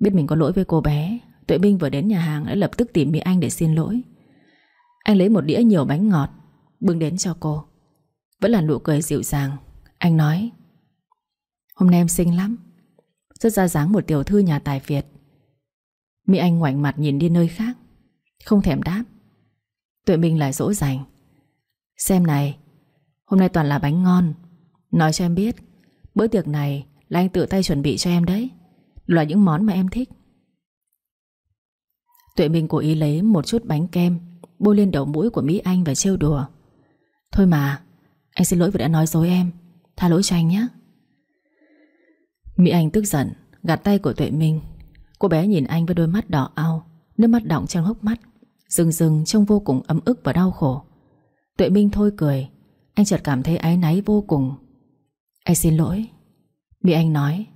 Biết mình có lỗi với cô bé, Tuệ Minh vừa đến nhà hàng đã lập tức tìm Mỹ Anh để xin lỗi. Anh lấy một đĩa nhiều bánh ngọt, Bưng đến cho cô. Vẫn là nụ cười dịu dàng. Anh nói, Hôm nay em xinh lắm, Rất ra dáng một tiểu thư nhà tài Việt. Mỹ Anh ngoảnh mặt nhìn đi nơi khác, Không thèm đáp. Tuệ Minh lại dỗ dành, Xem này, Hôm nay toàn là bánh ngon. Nói cho em biết, Bữa tiệc này là anh tự tay chuẩn bị cho em đấy, Là những món mà em thích. Tuệ Minh cố ý lấy một chút bánh kem Bôi lên đầu mũi của Mỹ Anh và trêu đùa. Thôi mà, Anh xin lỗi vì đã nói dối em. Tha lỗi cho anh nhé. Mỹ Anh tức giận, Gạt tay của Tuệ Minh. Cô bé nhìn anh với đôi mắt đỏ ao, Nước mắt đọng trong hốc mắt, Rừng rừng trông vô cùng ấm ức và đau khổ. Tuệ Minh thôi cười, Anh chợt cảm thấy áy náy vô cùng. Anh xin lỗi, Mỹ Anh nói.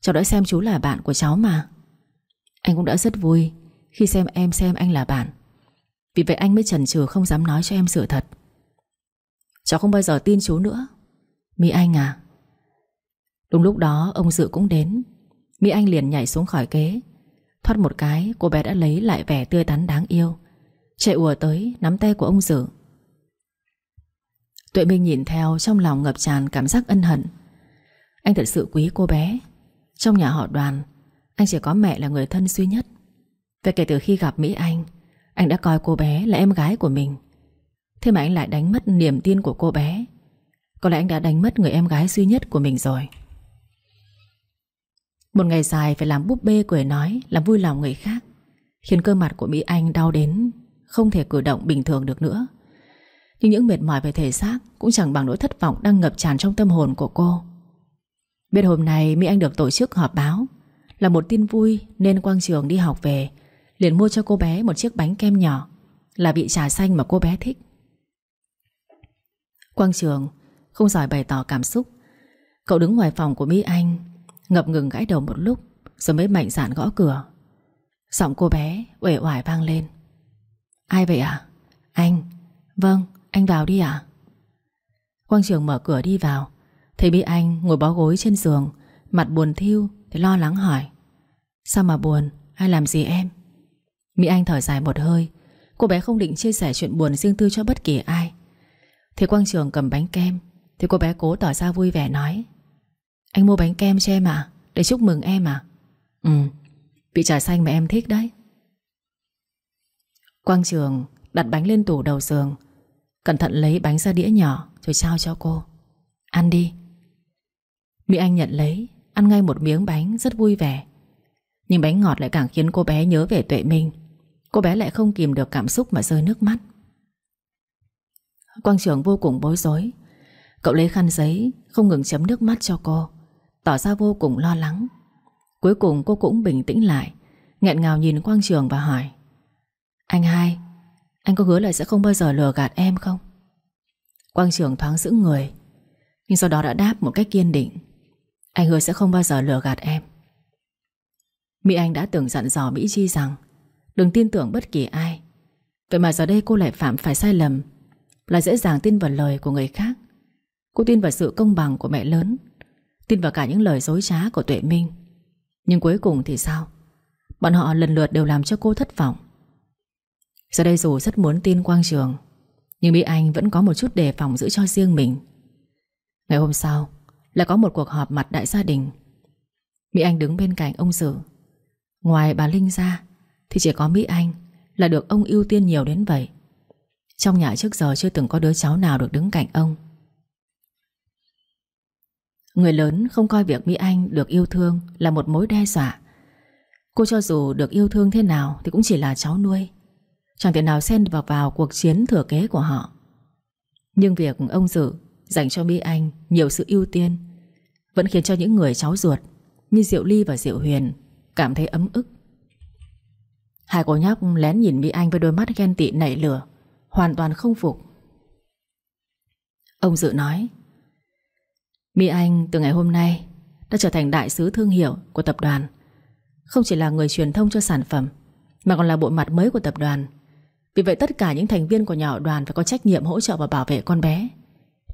Cháu đã xem chú là bạn của cháu mà. Anh cũng đã rất vui Khi xem em xem anh là bạn. Vì vậy anh mới chần chừ không dám nói cho em sự thật. Cháu không bao giờ tin chú nữa. Mỹ Anh à. Đúng lúc đó, ông Dự cũng đến. Mỹ Anh liền nhảy xuống khỏi ghế. Thoát một cái, cô bé đã lấy lại vẻ tươi tắn đáng yêu. Chạy ùa tới, nắm tay của ông Dự. Tuệ Minh nhìn theo, trong lòng ngập tràn cảm giác ân hận. Anh thật sự quý cô bé. Trong nhà họ đoàn, Anh chỉ có mẹ là người thân duy nhất. Và kể từ khi gặp Mỹ Anh anh đã coi cô bé là em gái của mình. Thế mà anh lại đánh mất niềm tin của cô bé. Có lẽ anh đã đánh mất người em gái duy nhất của mình rồi. Một ngày dài phải làm búp bê cười nói, Làm vui lòng người khác, Khiến cơ mặt của Mỹ Anh đau đến Không thể cử động bình thường được nữa. Nhưng những mệt mỏi về thể xác Cũng chẳng bằng nỗi thất vọng đang ngập tràn trong tâm hồn của cô. Biết hôm nay Mỹ Anh được tổ chức họp báo Là một tin vui nên Quang Trường đi học về Liền mua cho cô bé một chiếc bánh kem nhỏ Là vị trà xanh mà cô bé thích. Quang Trường không giỏi bày tỏ cảm xúc. Cậu đứng ngoài phòng của Mỹ Anh Ngập ngừng gãi đầu một lúc Rồi mới mạnh dạn gõ cửa. Giọng cô bé uể oải vang lên. Ai vậy ạ? Anh? Vâng, anh vào đi ạ. Quang Trường mở cửa đi vào Thấy Mỹ Anh ngồi bó gối trên giường Mặt buồn thiêu Thì lo lắng hỏi. Sao mà buồn, ai làm gì em? Mỹ Anh thở dài một hơi. Cô bé không định chia sẻ chuyện buồn riêng tư cho bất kỳ ai. Thế Quang Trường cầm bánh kem. Thì cô bé cố tỏ ra vui vẻ nói, Anh mua bánh kem cho em à Để chúc mừng em à Ừ Vị trà xanh mà em thích đấy. Quang Trường đặt bánh lên tủ đầu giường, Cẩn thận lấy bánh ra đĩa nhỏ Rồi trao cho cô. Ăn đi. Mỹ Anh nhận lấy, Ăn ngay một miếng bánh rất vui vẻ. Nhưng bánh ngọt lại càng khiến cô bé nhớ về tuệ minh. Cô bé lại không kìm được cảm xúc mà rơi nước mắt. Quang trưởng vô cùng bối rối. Cậu lấy khăn giấy, Không ngừng chấm nước mắt cho cô, Tỏ ra vô cùng lo lắng. Cuối cùng cô cũng bình tĩnh lại, nghẹn ngào nhìn Quang Trường và hỏi, Anh hai, Anh có hứa là sẽ không bao giờ lừa gạt em không? Quang Trường thoáng giữ người, Nhưng sau đó đã đáp một cách kiên định, Anh hứa sẽ không bao giờ lừa gạt em. Mỹ Anh đã từng dặn dò Mỹ Chi rằng Đừng tin tưởng bất kỳ ai. Vậy mà giờ đây cô lại phạm phải sai lầm, Là dễ dàng tin vào lời của người khác. Cô tin vào sự công bằng của mẹ lớn, Tin vào cả những lời dối trá của Tuệ Minh. Nhưng cuối cùng thì sao? Bọn họ lần lượt đều làm cho cô thất vọng. Giờ đây dù rất muốn tin Quang Trường, Nhưng Mỹ Anh vẫn có một chút đề phòng giữ cho riêng mình. Ngày hôm sau Là có một cuộc họp mặt đại gia đình. Mỹ Anh đứng bên cạnh ông Sử Ngoài bà Linh ra thì chỉ có Mỹ Anh Là được ông ưu tiên nhiều đến vậy. Trong nhà trước giờ chưa từng có đứa cháu nào được đứng cạnh ông. Người lớn không coi việc Mỹ Anh được yêu thương Là một mối đe dọa. Cô cho dù được yêu thương thế nào Thì cũng chỉ là cháu nuôi. Chẳng thể nào xen vào vào cuộc chiến thừa kế của họ. Nhưng việc ông Dự Dành cho Mỹ Anh nhiều sự ưu tiên Vẫn khiến cho những người cháu ruột Như Diệu Ly và Diệu Huyền Cảm thấy ấm ức. Hai cô nhóc lén nhìn Mỹ Anh với đôi mắt ghen tị nảy lửa, Hoàn toàn không phục. Ông Dự nói, Mỹ Anh, từ ngày hôm nay, Đã trở thành đại sứ thương hiệu của tập đoàn. Không chỉ là người truyền thông cho sản phẩm, Mà còn là bộ mặt mới của tập đoàn. Vì vậy tất cả những thành viên của nhỏ đoàn Phải có trách nhiệm hỗ trợ và bảo vệ con bé.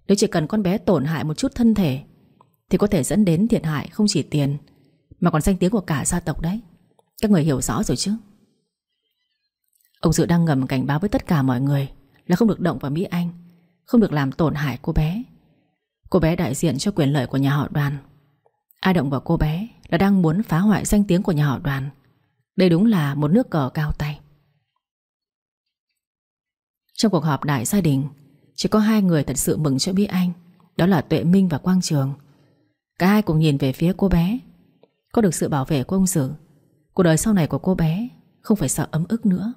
Nếu chỉ cần con bé tổn hại một chút thân thể, Thì có thể dẫn đến thiệt hại không chỉ tiền, Mà còn danh tiếng của cả gia tộc đấy. Các người hiểu rõ rồi chứ? Ông Dự đang ngầm cảnh báo với tất cả mọi người Là không được động vào Mỹ Anh, Không được làm tổn hại cô bé. Cô bé đại diện cho quyền lợi của nhà họ đoàn. Ai động vào cô bé Là đang muốn phá hoại danh tiếng của nhà họ đoàn. Đây đúng là một nước cờ cao tay. Trong cuộc họp đại gia đình, Chỉ có hai người thật sự mừng cho Mỹ Anh, Đó là Tuệ Minh và Quang Trường. Cả hai cùng nhìn về phía cô bé. Có được sự bảo vệ của ông Sử Cuộc đời sau này của cô bé Không phải sợ ấm ức nữa.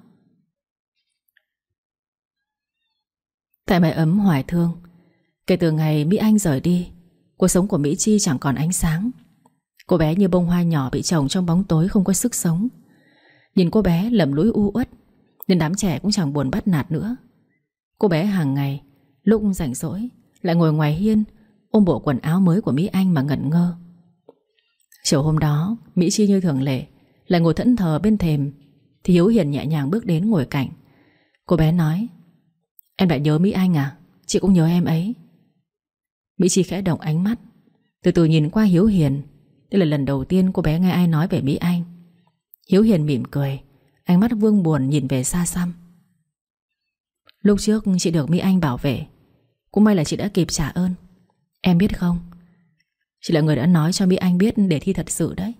Tại mái ấm hoài thương. Kể từ ngày Mỹ Anh rời đi, Cuộc sống của Mỹ Chi chẳng còn ánh sáng. Cô bé như bông hoa nhỏ bị trồng trong bóng tối không có sức sống. Nhìn cô bé lầm lũi u uất, Nên đám trẻ cũng chẳng buồn bắt nạt nữa. Cô bé hàng ngày, Lúc rảnh rỗi, Lại ngồi ngoài hiên, Ôm bộ quần áo mới của Mỹ Anh mà ngẩn ngơ. Chiều hôm đó, Mỹ Chi như thường lệ, Lại ngồi thẫn thờ bên thềm, Thì Hiếu Hiền nhẹ nhàng bước đến ngồi cạnh. Cô bé nói Em lại nhớ Mỹ Anh à? Chị cũng nhớ em ấy. Mỹ Chi khẽ động ánh mắt, Từ từ nhìn qua Hiếu Hiền. Đây là lần đầu tiên cô bé nghe ai nói về Mỹ Anh. Hiếu Hiền mỉm cười, Ánh mắt vương buồn nhìn về xa xăm Lúc trước chị được Mỹ Anh bảo vệ, Cũng may là chị đã kịp trả ơn. Em biết không? Chị là người đã nói cho Mỹ Anh biết để thi thật sự đấy.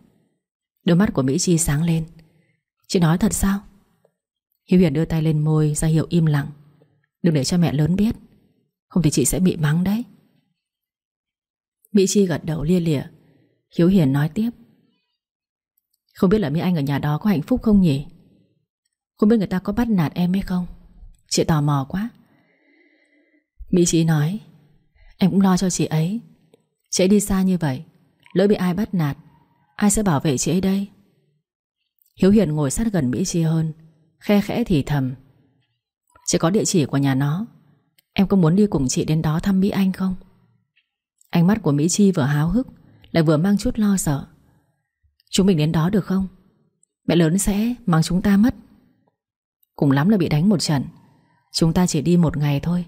Đôi mắt của Mỹ Chi sáng lên. Chị nói thật sao? Hiếu Hiền đưa tay lên môi ra hiệu im lặng. Đừng để cho mẹ lớn biết. Không thì chị sẽ bị mắng đấy. Mỹ Chi gật đầu lia lịa. Hiếu Hiền nói tiếp. Không biết là Mỹ Anh ở nhà đó có hạnh phúc không nhỉ? Không biết người ta có bắt nạt em hay không? Chị tò mò quá. Mỹ Chi nói, Em cũng lo cho chị ấy. Chị ấy đi xa như vậy, Lỡ bị ai bắt nạt, Ai sẽ bảo vệ chị ấy đây? Hiếu Hiền ngồi sát gần Mỹ Chi hơn, Khe khẽ thì thầm Chị có địa chỉ của nhà nó. Em có muốn đi cùng chị đến đó thăm Mỹ Anh không? Ánh mắt của Mỹ Chi vừa háo hức, Lại vừa mang chút lo sợ. Chúng mình đến đó được không? Mẹ lớn sẽ mang chúng ta mất. Cùng lắm là bị đánh một trận. Chúng ta chỉ đi một ngày thôi.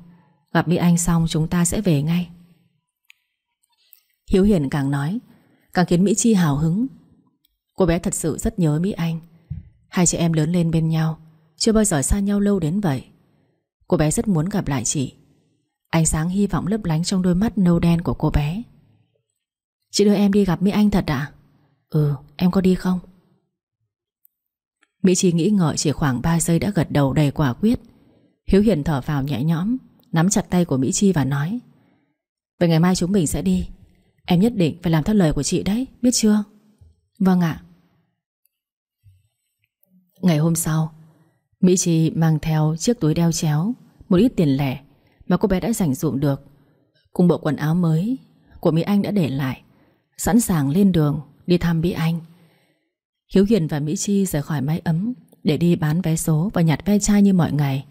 Gặp Mỹ Anh xong, chúng ta sẽ về ngay. Hiếu Hiền càng nói, Càng khiến Mỹ Chi hào hứng. Cô bé thật sự rất nhớ Mỹ Anh. Hai chị em lớn lên bên nhau, Chưa bao giờ xa nhau lâu đến vậy. Cô bé rất muốn gặp lại chị. Ánh sáng hy vọng lấp lánh trong đôi mắt nâu đen của cô bé. Chị đưa em đi gặp Mỹ Anh thật à? Ừ em có đi không? Mỹ Chi nghĩ ngợi chỉ khoảng 3 giây đã gật đầu đầy quả quyết. Hiếu Hiền thở vào nhẹ nhõm, Nắm chặt tay của Mỹ Chi và nói, Vậy ngày mai chúng mình sẽ đi. Em nhất định phải làm theo lời của chị đấy, Biết chưa? Vâng ạ. Ngày hôm sau Mỹ Chi mang theo chiếc túi đeo chéo, Một ít tiền lẻ Mà cô bé đã dành dụm được. Cùng bộ quần áo mới Của Mỹ Anh đã để lại, Sẵn sàng lên đường đi thăm Mỹ Anh. Hiếu Hiền và Mỹ Chi rời khỏi mái ấm Để đi bán vé số và nhặt ve chai như mọi ngày,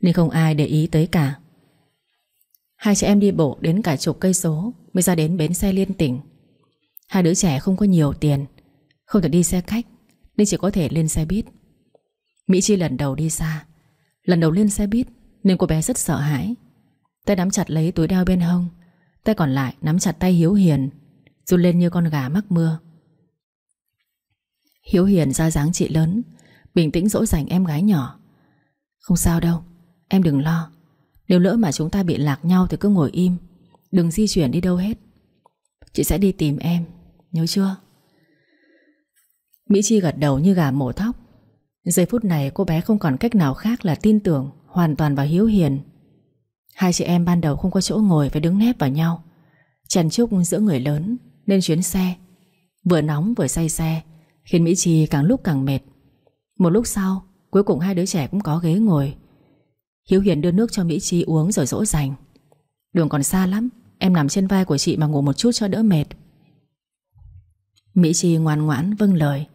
Nên không ai để ý tới cả. Hai chị em đi bộ đến cả chục cây số Mới ra đến bến xe liên tỉnh. Hai đứa trẻ không có nhiều tiền, Không thể đi xe khách, Nên chỉ có thể lên xe buýt. Mỹ Chi lần đầu đi xa. Lần đầu lên xe buýt, Nên cô bé rất sợ hãi. Tay nắm chặt lấy túi đeo bên hông, Tay còn lại nắm chặt tay Hiếu Hiền, Run lên như con gà mắc mưa. Hiếu Hiền ra dáng chị lớn, Bình tĩnh dỗ dành em gái nhỏ. Không sao đâu, Em đừng lo. Nếu lỡ mà chúng ta bị lạc nhau thì cứ ngồi im, Đừng di chuyển đi đâu hết. Chị sẽ đi tìm em, Nhớ chưa? Mỹ Chi gật đầu như gà mổ thóc. Giây phút này cô bé không còn cách nào khác là tin tưởng, Hoàn toàn vào Hiếu Hiền. Hai chị em ban đầu không có chỗ ngồi Phải đứng nép vào nhau. Chằn chúc giữa người lớn, Nên chuyến xe. Vừa nóng vừa say xe, Khiến Mỹ trì càng lúc càng mệt. Một lúc sau, Cuối cùng hai đứa trẻ cũng có ghế ngồi. Hiếu Hiền đưa nước cho Mỹ Chi uống rồi dỗ dành. Đường còn xa lắm, Em nằm trên vai của chị mà ngủ một chút cho đỡ mệt. Mỹ Chi ngoan ngoãn vâng lời.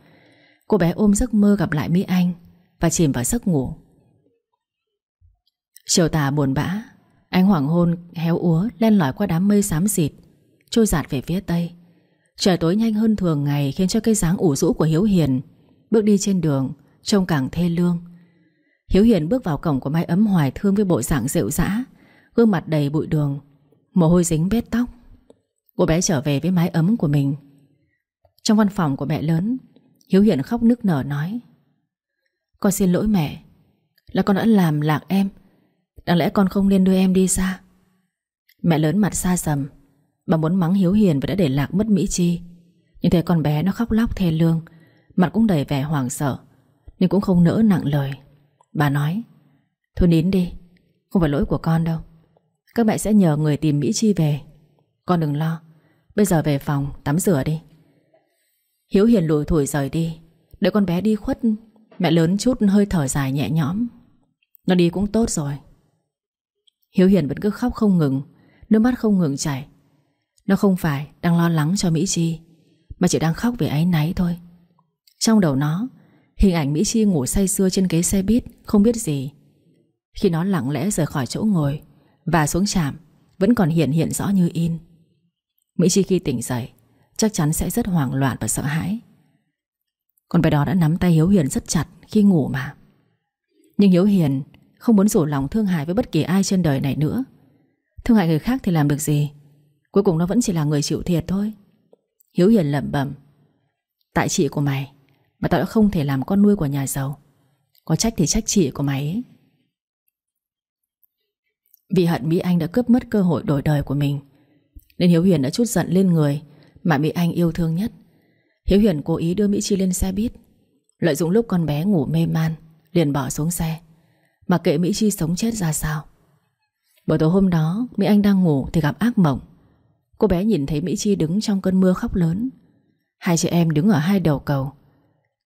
Cô bé ôm giấc mơ gặp lại Mỹ Anh Và chìm vào giấc ngủ. Chiều tà buồn bã Ánh hoàng hôn héo úa Len lỏi qua đám mây xám xịt, Trôi giạt về phía tây. Trời tối nhanh hơn thường ngày Khiến cho cây dáng ủ rũ của Hiếu Hiền Bước đi trên đường Trông càng thê lương. Hiếu Hiền bước vào cổng của mái ấm hoài thương Với bộ dạng rượu dã, Gương mặt đầy bụi đường, Mồ hôi dính bết tóc. Cô bé trở về với mái ấm của mình. Trong văn phòng của mẹ lớn Hiếu Hiền khóc nức nở nói, Con xin lỗi mẹ, Là con đã làm lạc em. Đáng lẽ con không nên đưa em đi xa. Mẹ lớn mặt xa sầm, Bà muốn mắng Hiếu Hiền và đã để lạc mất Mỹ Chi. Nhưng thấy con bé nó khóc lóc thê lương, Mặt cũng đầy vẻ hoảng sợ, Nhưng cũng không nỡ nặng lời. Bà nói, Thôi nín đi, Không phải lỗi của con đâu. Các mẹ sẽ nhờ người tìm Mỹ Chi về. Con đừng lo, Bây giờ về phòng tắm rửa đi. Hiếu Hiền lùi thủi rời đi. Đợi con bé đi khuất, Mẹ lớn chút hơi thở dài nhẹ nhõm. Nó đi cũng tốt rồi. Hiếu Hiền vẫn cứ khóc không ngừng, Nước mắt không ngừng chảy. Nó không phải đang lo lắng cho Mỹ Chi, Mà chỉ đang khóc vì áy náy thôi. Trong đầu nó, Hình ảnh Mỹ Chi ngủ say sưa trên ghế xe buýt Không biết gì. Khi nó lặng lẽ rời khỏi chỗ ngồi Và xuống trạm, Vẫn còn hiện hiện rõ như in. Mỹ Chi khi tỉnh dậy Chắc chắn sẽ rất hoảng loạn và sợ hãi. Con bé đó đã nắm tay Hiếu Hiền rất chặt Khi ngủ mà. Nhưng Hiếu Hiền không muốn rủ lòng thương hại với bất kỳ ai trên đời này nữa. Thương hại người khác thì làm được gì? Cuối cùng nó vẫn chỉ là người chịu thiệt thôi. Hiếu Hiền lẩm bẩm, Tại chị của mày, Mà tao đã không thể làm con nuôi của nhà giàu. Có trách thì trách chị của mày ấy. Vì hận Mỹ Anh đã cướp mất cơ hội đổi đời của mình, Nên Hiếu Hiền đã chút giận lên người mà Mỹ Anh yêu thương nhất. Hiếu huyền cố ý đưa Mỹ Chi lên xe buýt. Lợi dụng lúc con bé ngủ mê man, Liền bỏ xuống xe. Mà kệ Mỹ Chi sống chết ra sao. Buổi tối hôm đó, Mỹ Anh đang ngủ thì gặp ác mộng. Cô bé nhìn thấy Mỹ Chi đứng trong cơn mưa khóc lớn. Hai chị em đứng ở hai đầu cầu.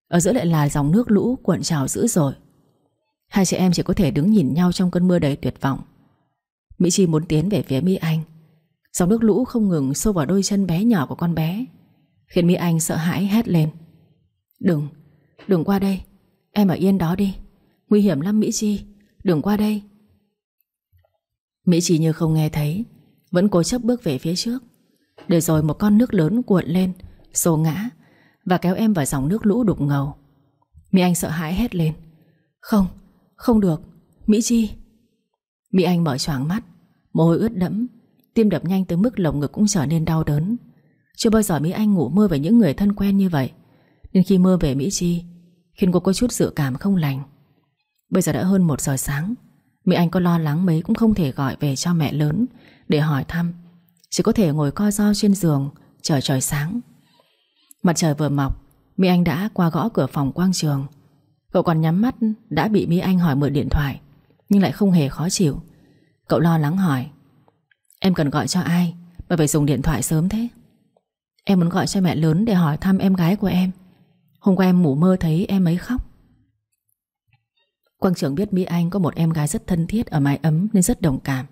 Ở giữa lại là dòng nước lũ cuộn trào dữ dội. Hai chị em chỉ có thể đứng nhìn nhau trong cơn mưa đầy tuyệt vọng. Mỹ Chi muốn tiến về phía Mỹ Anh. Dòng nước lũ không ngừng xô vào đôi chân bé nhỏ của con bé. Khiến Mỹ Anh sợ hãi hét lên. Đừng, đừng qua đây. Em ở yên đó đi. Nguy hiểm lắm Mỹ Chi. Đừng qua đây. Mỹ Chi như không nghe thấy Vẫn cố chấp bước về phía trước. Để rồi một con nước lớn cuộn lên Xô ngã Và kéo em vào dòng nước lũ đục ngầu. Mỹ Anh sợ hãi hét lên. Không, không được. Mỹ Chi. Mỹ Anh mở choàng mắt Mồ hôi ướt đẫm. Tim đập nhanh tới mức lồng ngực cũng trở nên đau đớn. Chưa bao giờ Mỹ Anh ngủ mơ về những người thân quen như vậy. Nên khi mơ về Mỹ Chi, Khiến cô có chút dự cảm không lành. Bây giờ đã hơn một giờ sáng. Mỹ Anh có lo lắng mấy cũng không thể gọi về cho mẹ lớn Để hỏi thăm. Chỉ có thể ngồi co do trên giường, Chờ trời sáng. Mặt trời vừa mọc, Mỹ Anh đã qua gõ cửa phòng quang trường. Cậu còn nhắm mắt, Đã bị Mỹ Anh hỏi mượn điện thoại, Nhưng lại không hề khó chịu. Cậu lo lắng hỏi Em cần gọi cho ai? Mà phải dùng điện thoại sớm thế. Em muốn gọi cho mẹ lớn để hỏi thăm em gái của em. Hôm qua em ngủ mơ thấy em ấy khóc. Quang trưởng biết Mỹ Anh có một em gái rất thân thiết Ở mái ấm nên rất đồng cảm.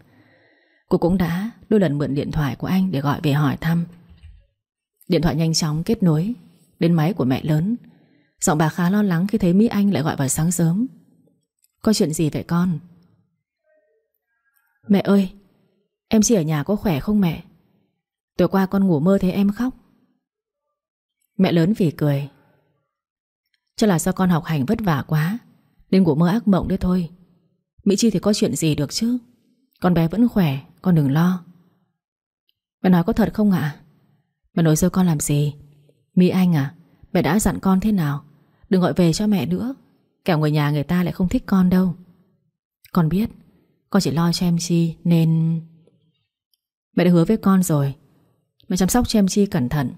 Cô cũng đã đôi lần mượn điện thoại của anh Để gọi về hỏi thăm. Điện thoại nhanh chóng kết nối Đến máy của mẹ lớn. Giọng bà khá lo lắng khi thấy Mỹ Anh lại gọi vào sáng sớm. Có chuyện gì vậy con? Mẹ ơi Em chỉ ở nhà có khỏe không mẹ? Tối qua con ngủ mơ thấy em khóc. Mẹ lớn vì cười. Chắc là do con học hành vất vả quá, Nên ngủ mơ ác mộng đấy thôi. Mỹ Chi thì có chuyện gì được chứ? Con bé vẫn khỏe, Con đừng lo. Mẹ nói có thật không ạ? Mẹ nói dâu con làm gì? Mỹ Anh à Mẹ đã dặn con thế nào? Đừng gọi về cho mẹ nữa. Kẻo người nhà người ta lại không thích con đâu. Con biết, Con chỉ lo cho em Chi nên Mẹ đã hứa với con rồi. Mẹ chăm sóc cho em Chi cẩn thận.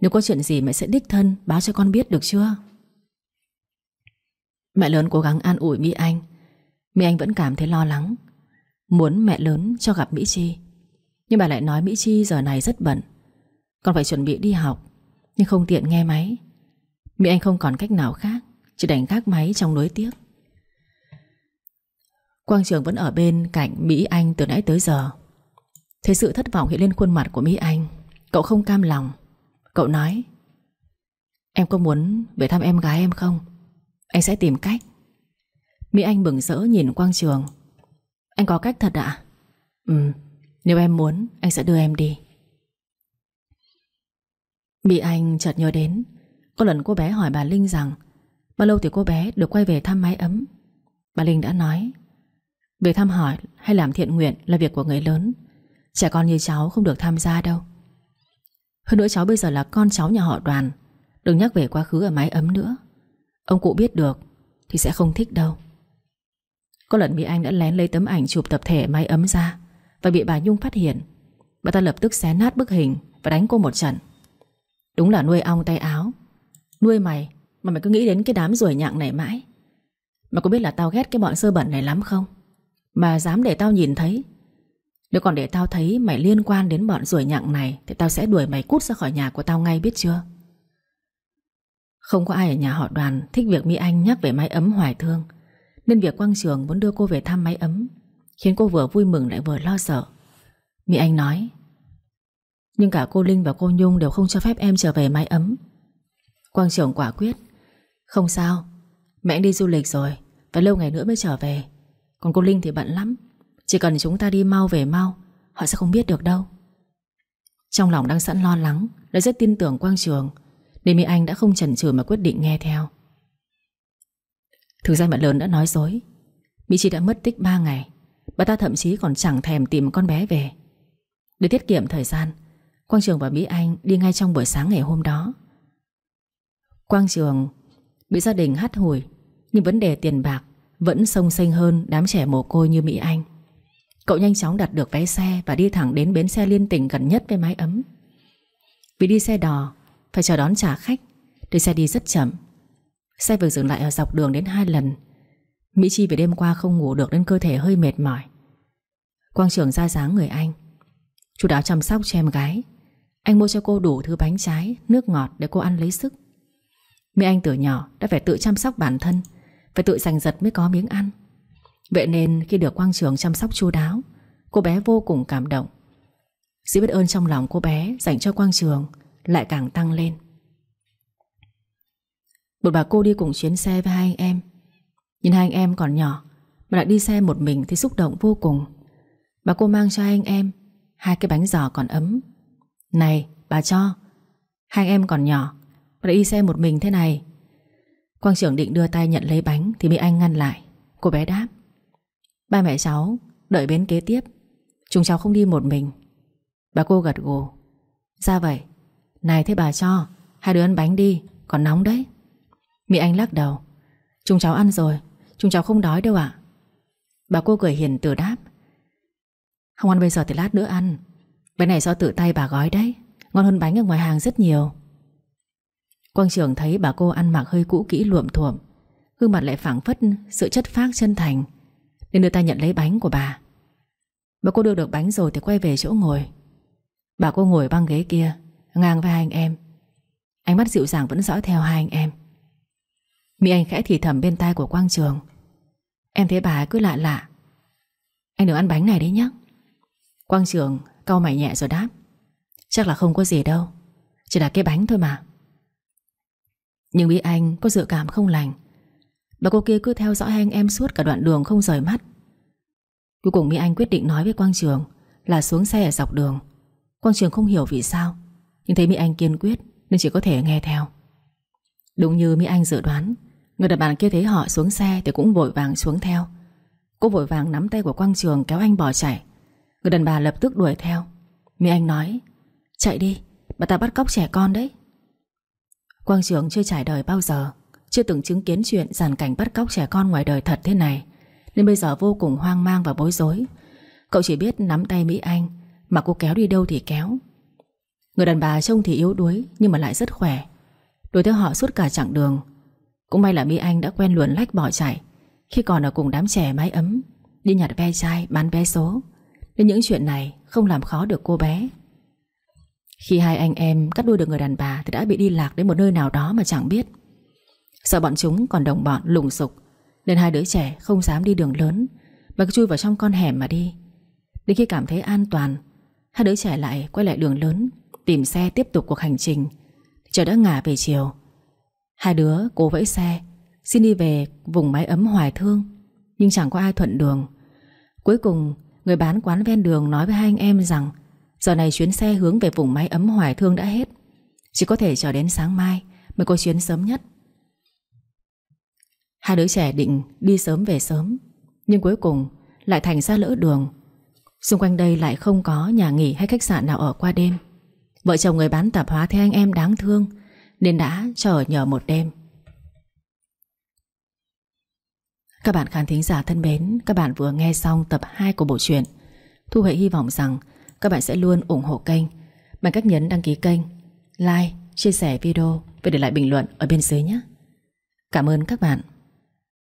Nếu có chuyện gì mẹ sẽ đích thân báo cho con biết được chưa? Mẹ lớn cố gắng an ủi Mỹ Anh. Mỹ Anh vẫn cảm thấy lo lắng. Muốn mẹ lớn cho gặp Mỹ Chi. Nhưng bà lại nói Mỹ Chi giờ này rất bận. Còn phải chuẩn bị đi học, Nhưng không tiện nghe máy. Mỹ Anh không còn cách nào khác, Chỉ đành gác máy trong nối tiếc Quang Trường vẫn ở bên cạnh Mỹ Anh từ nãy tới giờ. Thấy sự thất vọng hiện lên khuôn mặt của Mỹ Anh, Cậu không cam lòng. Cậu nói, Em có muốn về thăm em gái em không? Anh sẽ tìm cách. Mỹ Anh bừng rỡ nhìn Quang Trường. Anh có cách thật ạ. Ừ Nếu em muốn, anh sẽ đưa em đi. Mỹ Anh chợt nhớ đến, Có lần cô bé hỏi bà Linh rằng, Bao lâu thì cô bé được quay về thăm mái ấm? Bà Linh đã nói Việc thăm hỏi hay làm thiện nguyện là việc của người lớn. Trẻ con như cháu không được tham gia đâu. Hơn nữa cháu bây giờ là con cháu nhà họ đoàn, Đừng nhắc về quá khứ ở mái ấm nữa. Ông cụ biết được Thì sẽ không thích đâu. Có lần Mỹ Anh đã lén lấy tấm ảnh chụp tập thể mái ấm ra Và bị bà Nhung phát hiện. Bà ta lập tức xé nát bức hình Và đánh cô một trận. Đúng là nuôi ong tay áo. Nuôi mày mà mày cứ nghĩ đến cái đám ruồi nhặng này mãi. Mày có biết là tao ghét cái bọn sơ bẩn này lắm không? Mà dám để tao nhìn thấy nếu còn để tao thấy mày liên quan đến bọn ruồi nhặng này, Thì tao sẽ đuổi mày cút ra khỏi nhà của tao ngay biết chưa? Không có ai ở nhà họ đoàn Thích việc Mỹ Anh nhắc về mái ấm hoài thương, Nên việc Quang Trường muốn đưa cô về thăm mái ấm Khiến cô vừa vui mừng lại vừa lo sợ. Mỹ Anh nói, Nhưng cả cô Linh và cô Nhung đều không cho phép em trở về mái ấm. Quang Trường quả quyết, Không sao, Mẹ đi du lịch rồi Và lâu ngày nữa mới trở về, Còn cô Linh thì bận lắm chỉ cần chúng ta đi mau về mau, Họ sẽ không biết được đâu. Trong lòng đang sẵn lo lắng Đã rất tin tưởng Quang Trường, Nên Mỹ Anh đã không chần chừ mà quyết định nghe theo. Thực ra mẹ lớn đã nói dối. Mỹ Chi đã mất tích 3 ngày, Bà ta thậm chí còn chẳng thèm tìm con bé về. Để tiết kiệm thời gian, Quang Trường và Mỹ Anh đi ngay trong buổi sáng ngày hôm đó. Quang Trường bị gia đình hắt hủi, Nhưng vấn đề tiền bạc Vẫn sông xanh hơn đám trẻ mồ côi như Mỹ Anh. Cậu nhanh chóng đặt được vé xe Và đi thẳng đến bến xe liên tỉnh gần nhất với mái ấm. Vì đi xe đò, Phải chờ đón trả khách Để xe đi rất chậm. Xe vừa dừng lại ở dọc đường đến hai lần. Mỹ Chi về đêm qua không ngủ được Nên cơ thể hơi mệt mỏi. Quang trưởng ra dáng người anh. Chú đáo chăm sóc cho em gái. Anh mua cho cô đủ thứ bánh trái, Nước ngọt để cô ăn lấy sức. Mỹ Anh từ nhỏ đã phải tự chăm sóc bản thân, Phải tự giành giật mới có miếng ăn. Vậy nên khi được Quang Trường chăm sóc chu đáo, Cô bé vô cùng cảm động. Sự biết ơn trong lòng cô bé Dành cho Quang Trường Lại càng tăng lên. Một bà cô đi cùng chuyến xe với hai anh em. Nhìn hai anh em còn nhỏ, Mà lại đi xe một mình thì xúc động vô cùng. Bà cô mang cho hai anh em Hai cái bánh giò còn ấm. Này, bà cho, Hai anh em còn nhỏ, mà lại đi xe một mình thế này. Quang trưởng định đưa tay nhận lấy bánh Thì bị anh ngăn lại. Cô bé đáp Ba mẹ cháu đợi bến kế tiếp. Chúng cháu không đi một mình. Bà cô gật gù. Ra vậy, Này thế bà cho, Hai đứa ăn bánh đi, Còn nóng đấy. Mỹ Anh lắc đầu. Chúng cháu ăn rồi, Chúng cháu không đói đâu ạ. Bà cô cười hiền từ đáp. Không ăn bây giờ thì lát nữa ăn. Bánh này do tự tay bà gói đấy. Ngon hơn bánh ở ngoài hàng rất nhiều. Quang trưởng thấy bà cô ăn mặc hơi cũ kỹ luộm thuộm. Gương mặt lại phảng phất sự chất phác chân thành. Nên đưa tay nhận lấy bánh của bà. Bà cô đưa được bánh rồi thì quay về chỗ ngồi. Bà cô ngồi băng ghế kia, Ngang với hai anh em. Ánh mắt dịu dàng vẫn dõi theo hai anh em. Mỹ Anh khẽ thì thầm bên tai của Quang Trường. Em thấy bà cứ lạ lạ. Anh đừng ăn bánh này đấy nhé. Quang Trường cau mày nhẹ rồi đáp. Chắc là không có gì đâu. Chỉ là cái bánh thôi mà. Nhưng Mỹ Anh có dự cảm không lành và cô kia cứ theo dõi anh em suốt cả đoạn đường không rời mắt. Cuối cùng Mỹ Anh quyết định nói với Quang Trường Là xuống xe ở dọc đường. Quang Trường không hiểu vì sao Nhưng thấy Mỹ Anh kiên quyết Nên chỉ có thể nghe theo. Đúng như Mỹ Anh dự đoán Người đàn bà kia thấy họ xuống xe Thì cũng vội vàng xuống theo. Cô vội vàng nắm tay của Quang Trường kéo anh bỏ chạy. Người đàn bà lập tức đuổi theo. Mỹ Anh nói Chạy đi, bà ta bắt cóc trẻ con đấy. Quang Trường chưa trải đời bao giờ chưa từng chứng kiến chuyện giàn cảnh bắt cóc trẻ con ngoài đời thật thế này. Nên bây giờ vô cùng hoang mang và bối rối. Cậu chỉ biết nắm tay Mỹ Anh, Mà cô kéo đi đâu thì kéo. Người đàn bà trông thì yếu đuối, Nhưng mà lại rất khỏe. Đối theo họ suốt cả chặng đường, Cũng may là Mỹ Anh đã quen luồn lách bỏ chạy. Khi còn ở cùng đám trẻ mái ấm, Đi nhặt ve chai, bán vé số. Nên những chuyện này không làm khó được cô bé. Khi hai anh em cắt đuôi được người đàn bà Thì đã bị đi lạc đến một nơi nào đó mà chẳng biết. Sợ bọn chúng còn đồng bọn lùng sục, Nên hai đứa trẻ không dám đi đường lớn, Mà cứ chui vào trong con hẻm mà đi. Đến khi cảm thấy an toàn, Hai đứa trẻ lại quay lại đường lớn, Tìm xe tiếp tục cuộc hành trình. Trời đã ngả về chiều. Hai đứa cố vẫy xe, Xin đi về vùng mái ấm hoài thương, Nhưng chẳng có ai thuận đường. Cuối cùng, người bán quán ven đường nói với hai anh em rằng, Giờ này chuyến xe hướng về vùng mái ấm hoài thương đã hết. Chỉ có thể chờ đến sáng mai Mới có chuyến sớm nhất. Hai đứa trẻ định đi sớm về sớm Nhưng cuối cùng lại thành ra lỡ đường. Xung quanh đây lại không có nhà nghỉ hay khách sạn nào ở qua đêm. Vợ chồng người bán tạp hóa thấy anh em đáng thương Nên đã chờ nhờ một đêm. Các bạn khán thính giả thân mến Các bạn vừa nghe xong tập 2 của bộ truyện Thu Huệ hy vọng rằng Các bạn sẽ luôn ủng hộ kênh. Bằng cách nhấn đăng ký kênh Like, chia sẻ video Và để lại bình luận ở bên dưới nhé. Cảm ơn các bạn.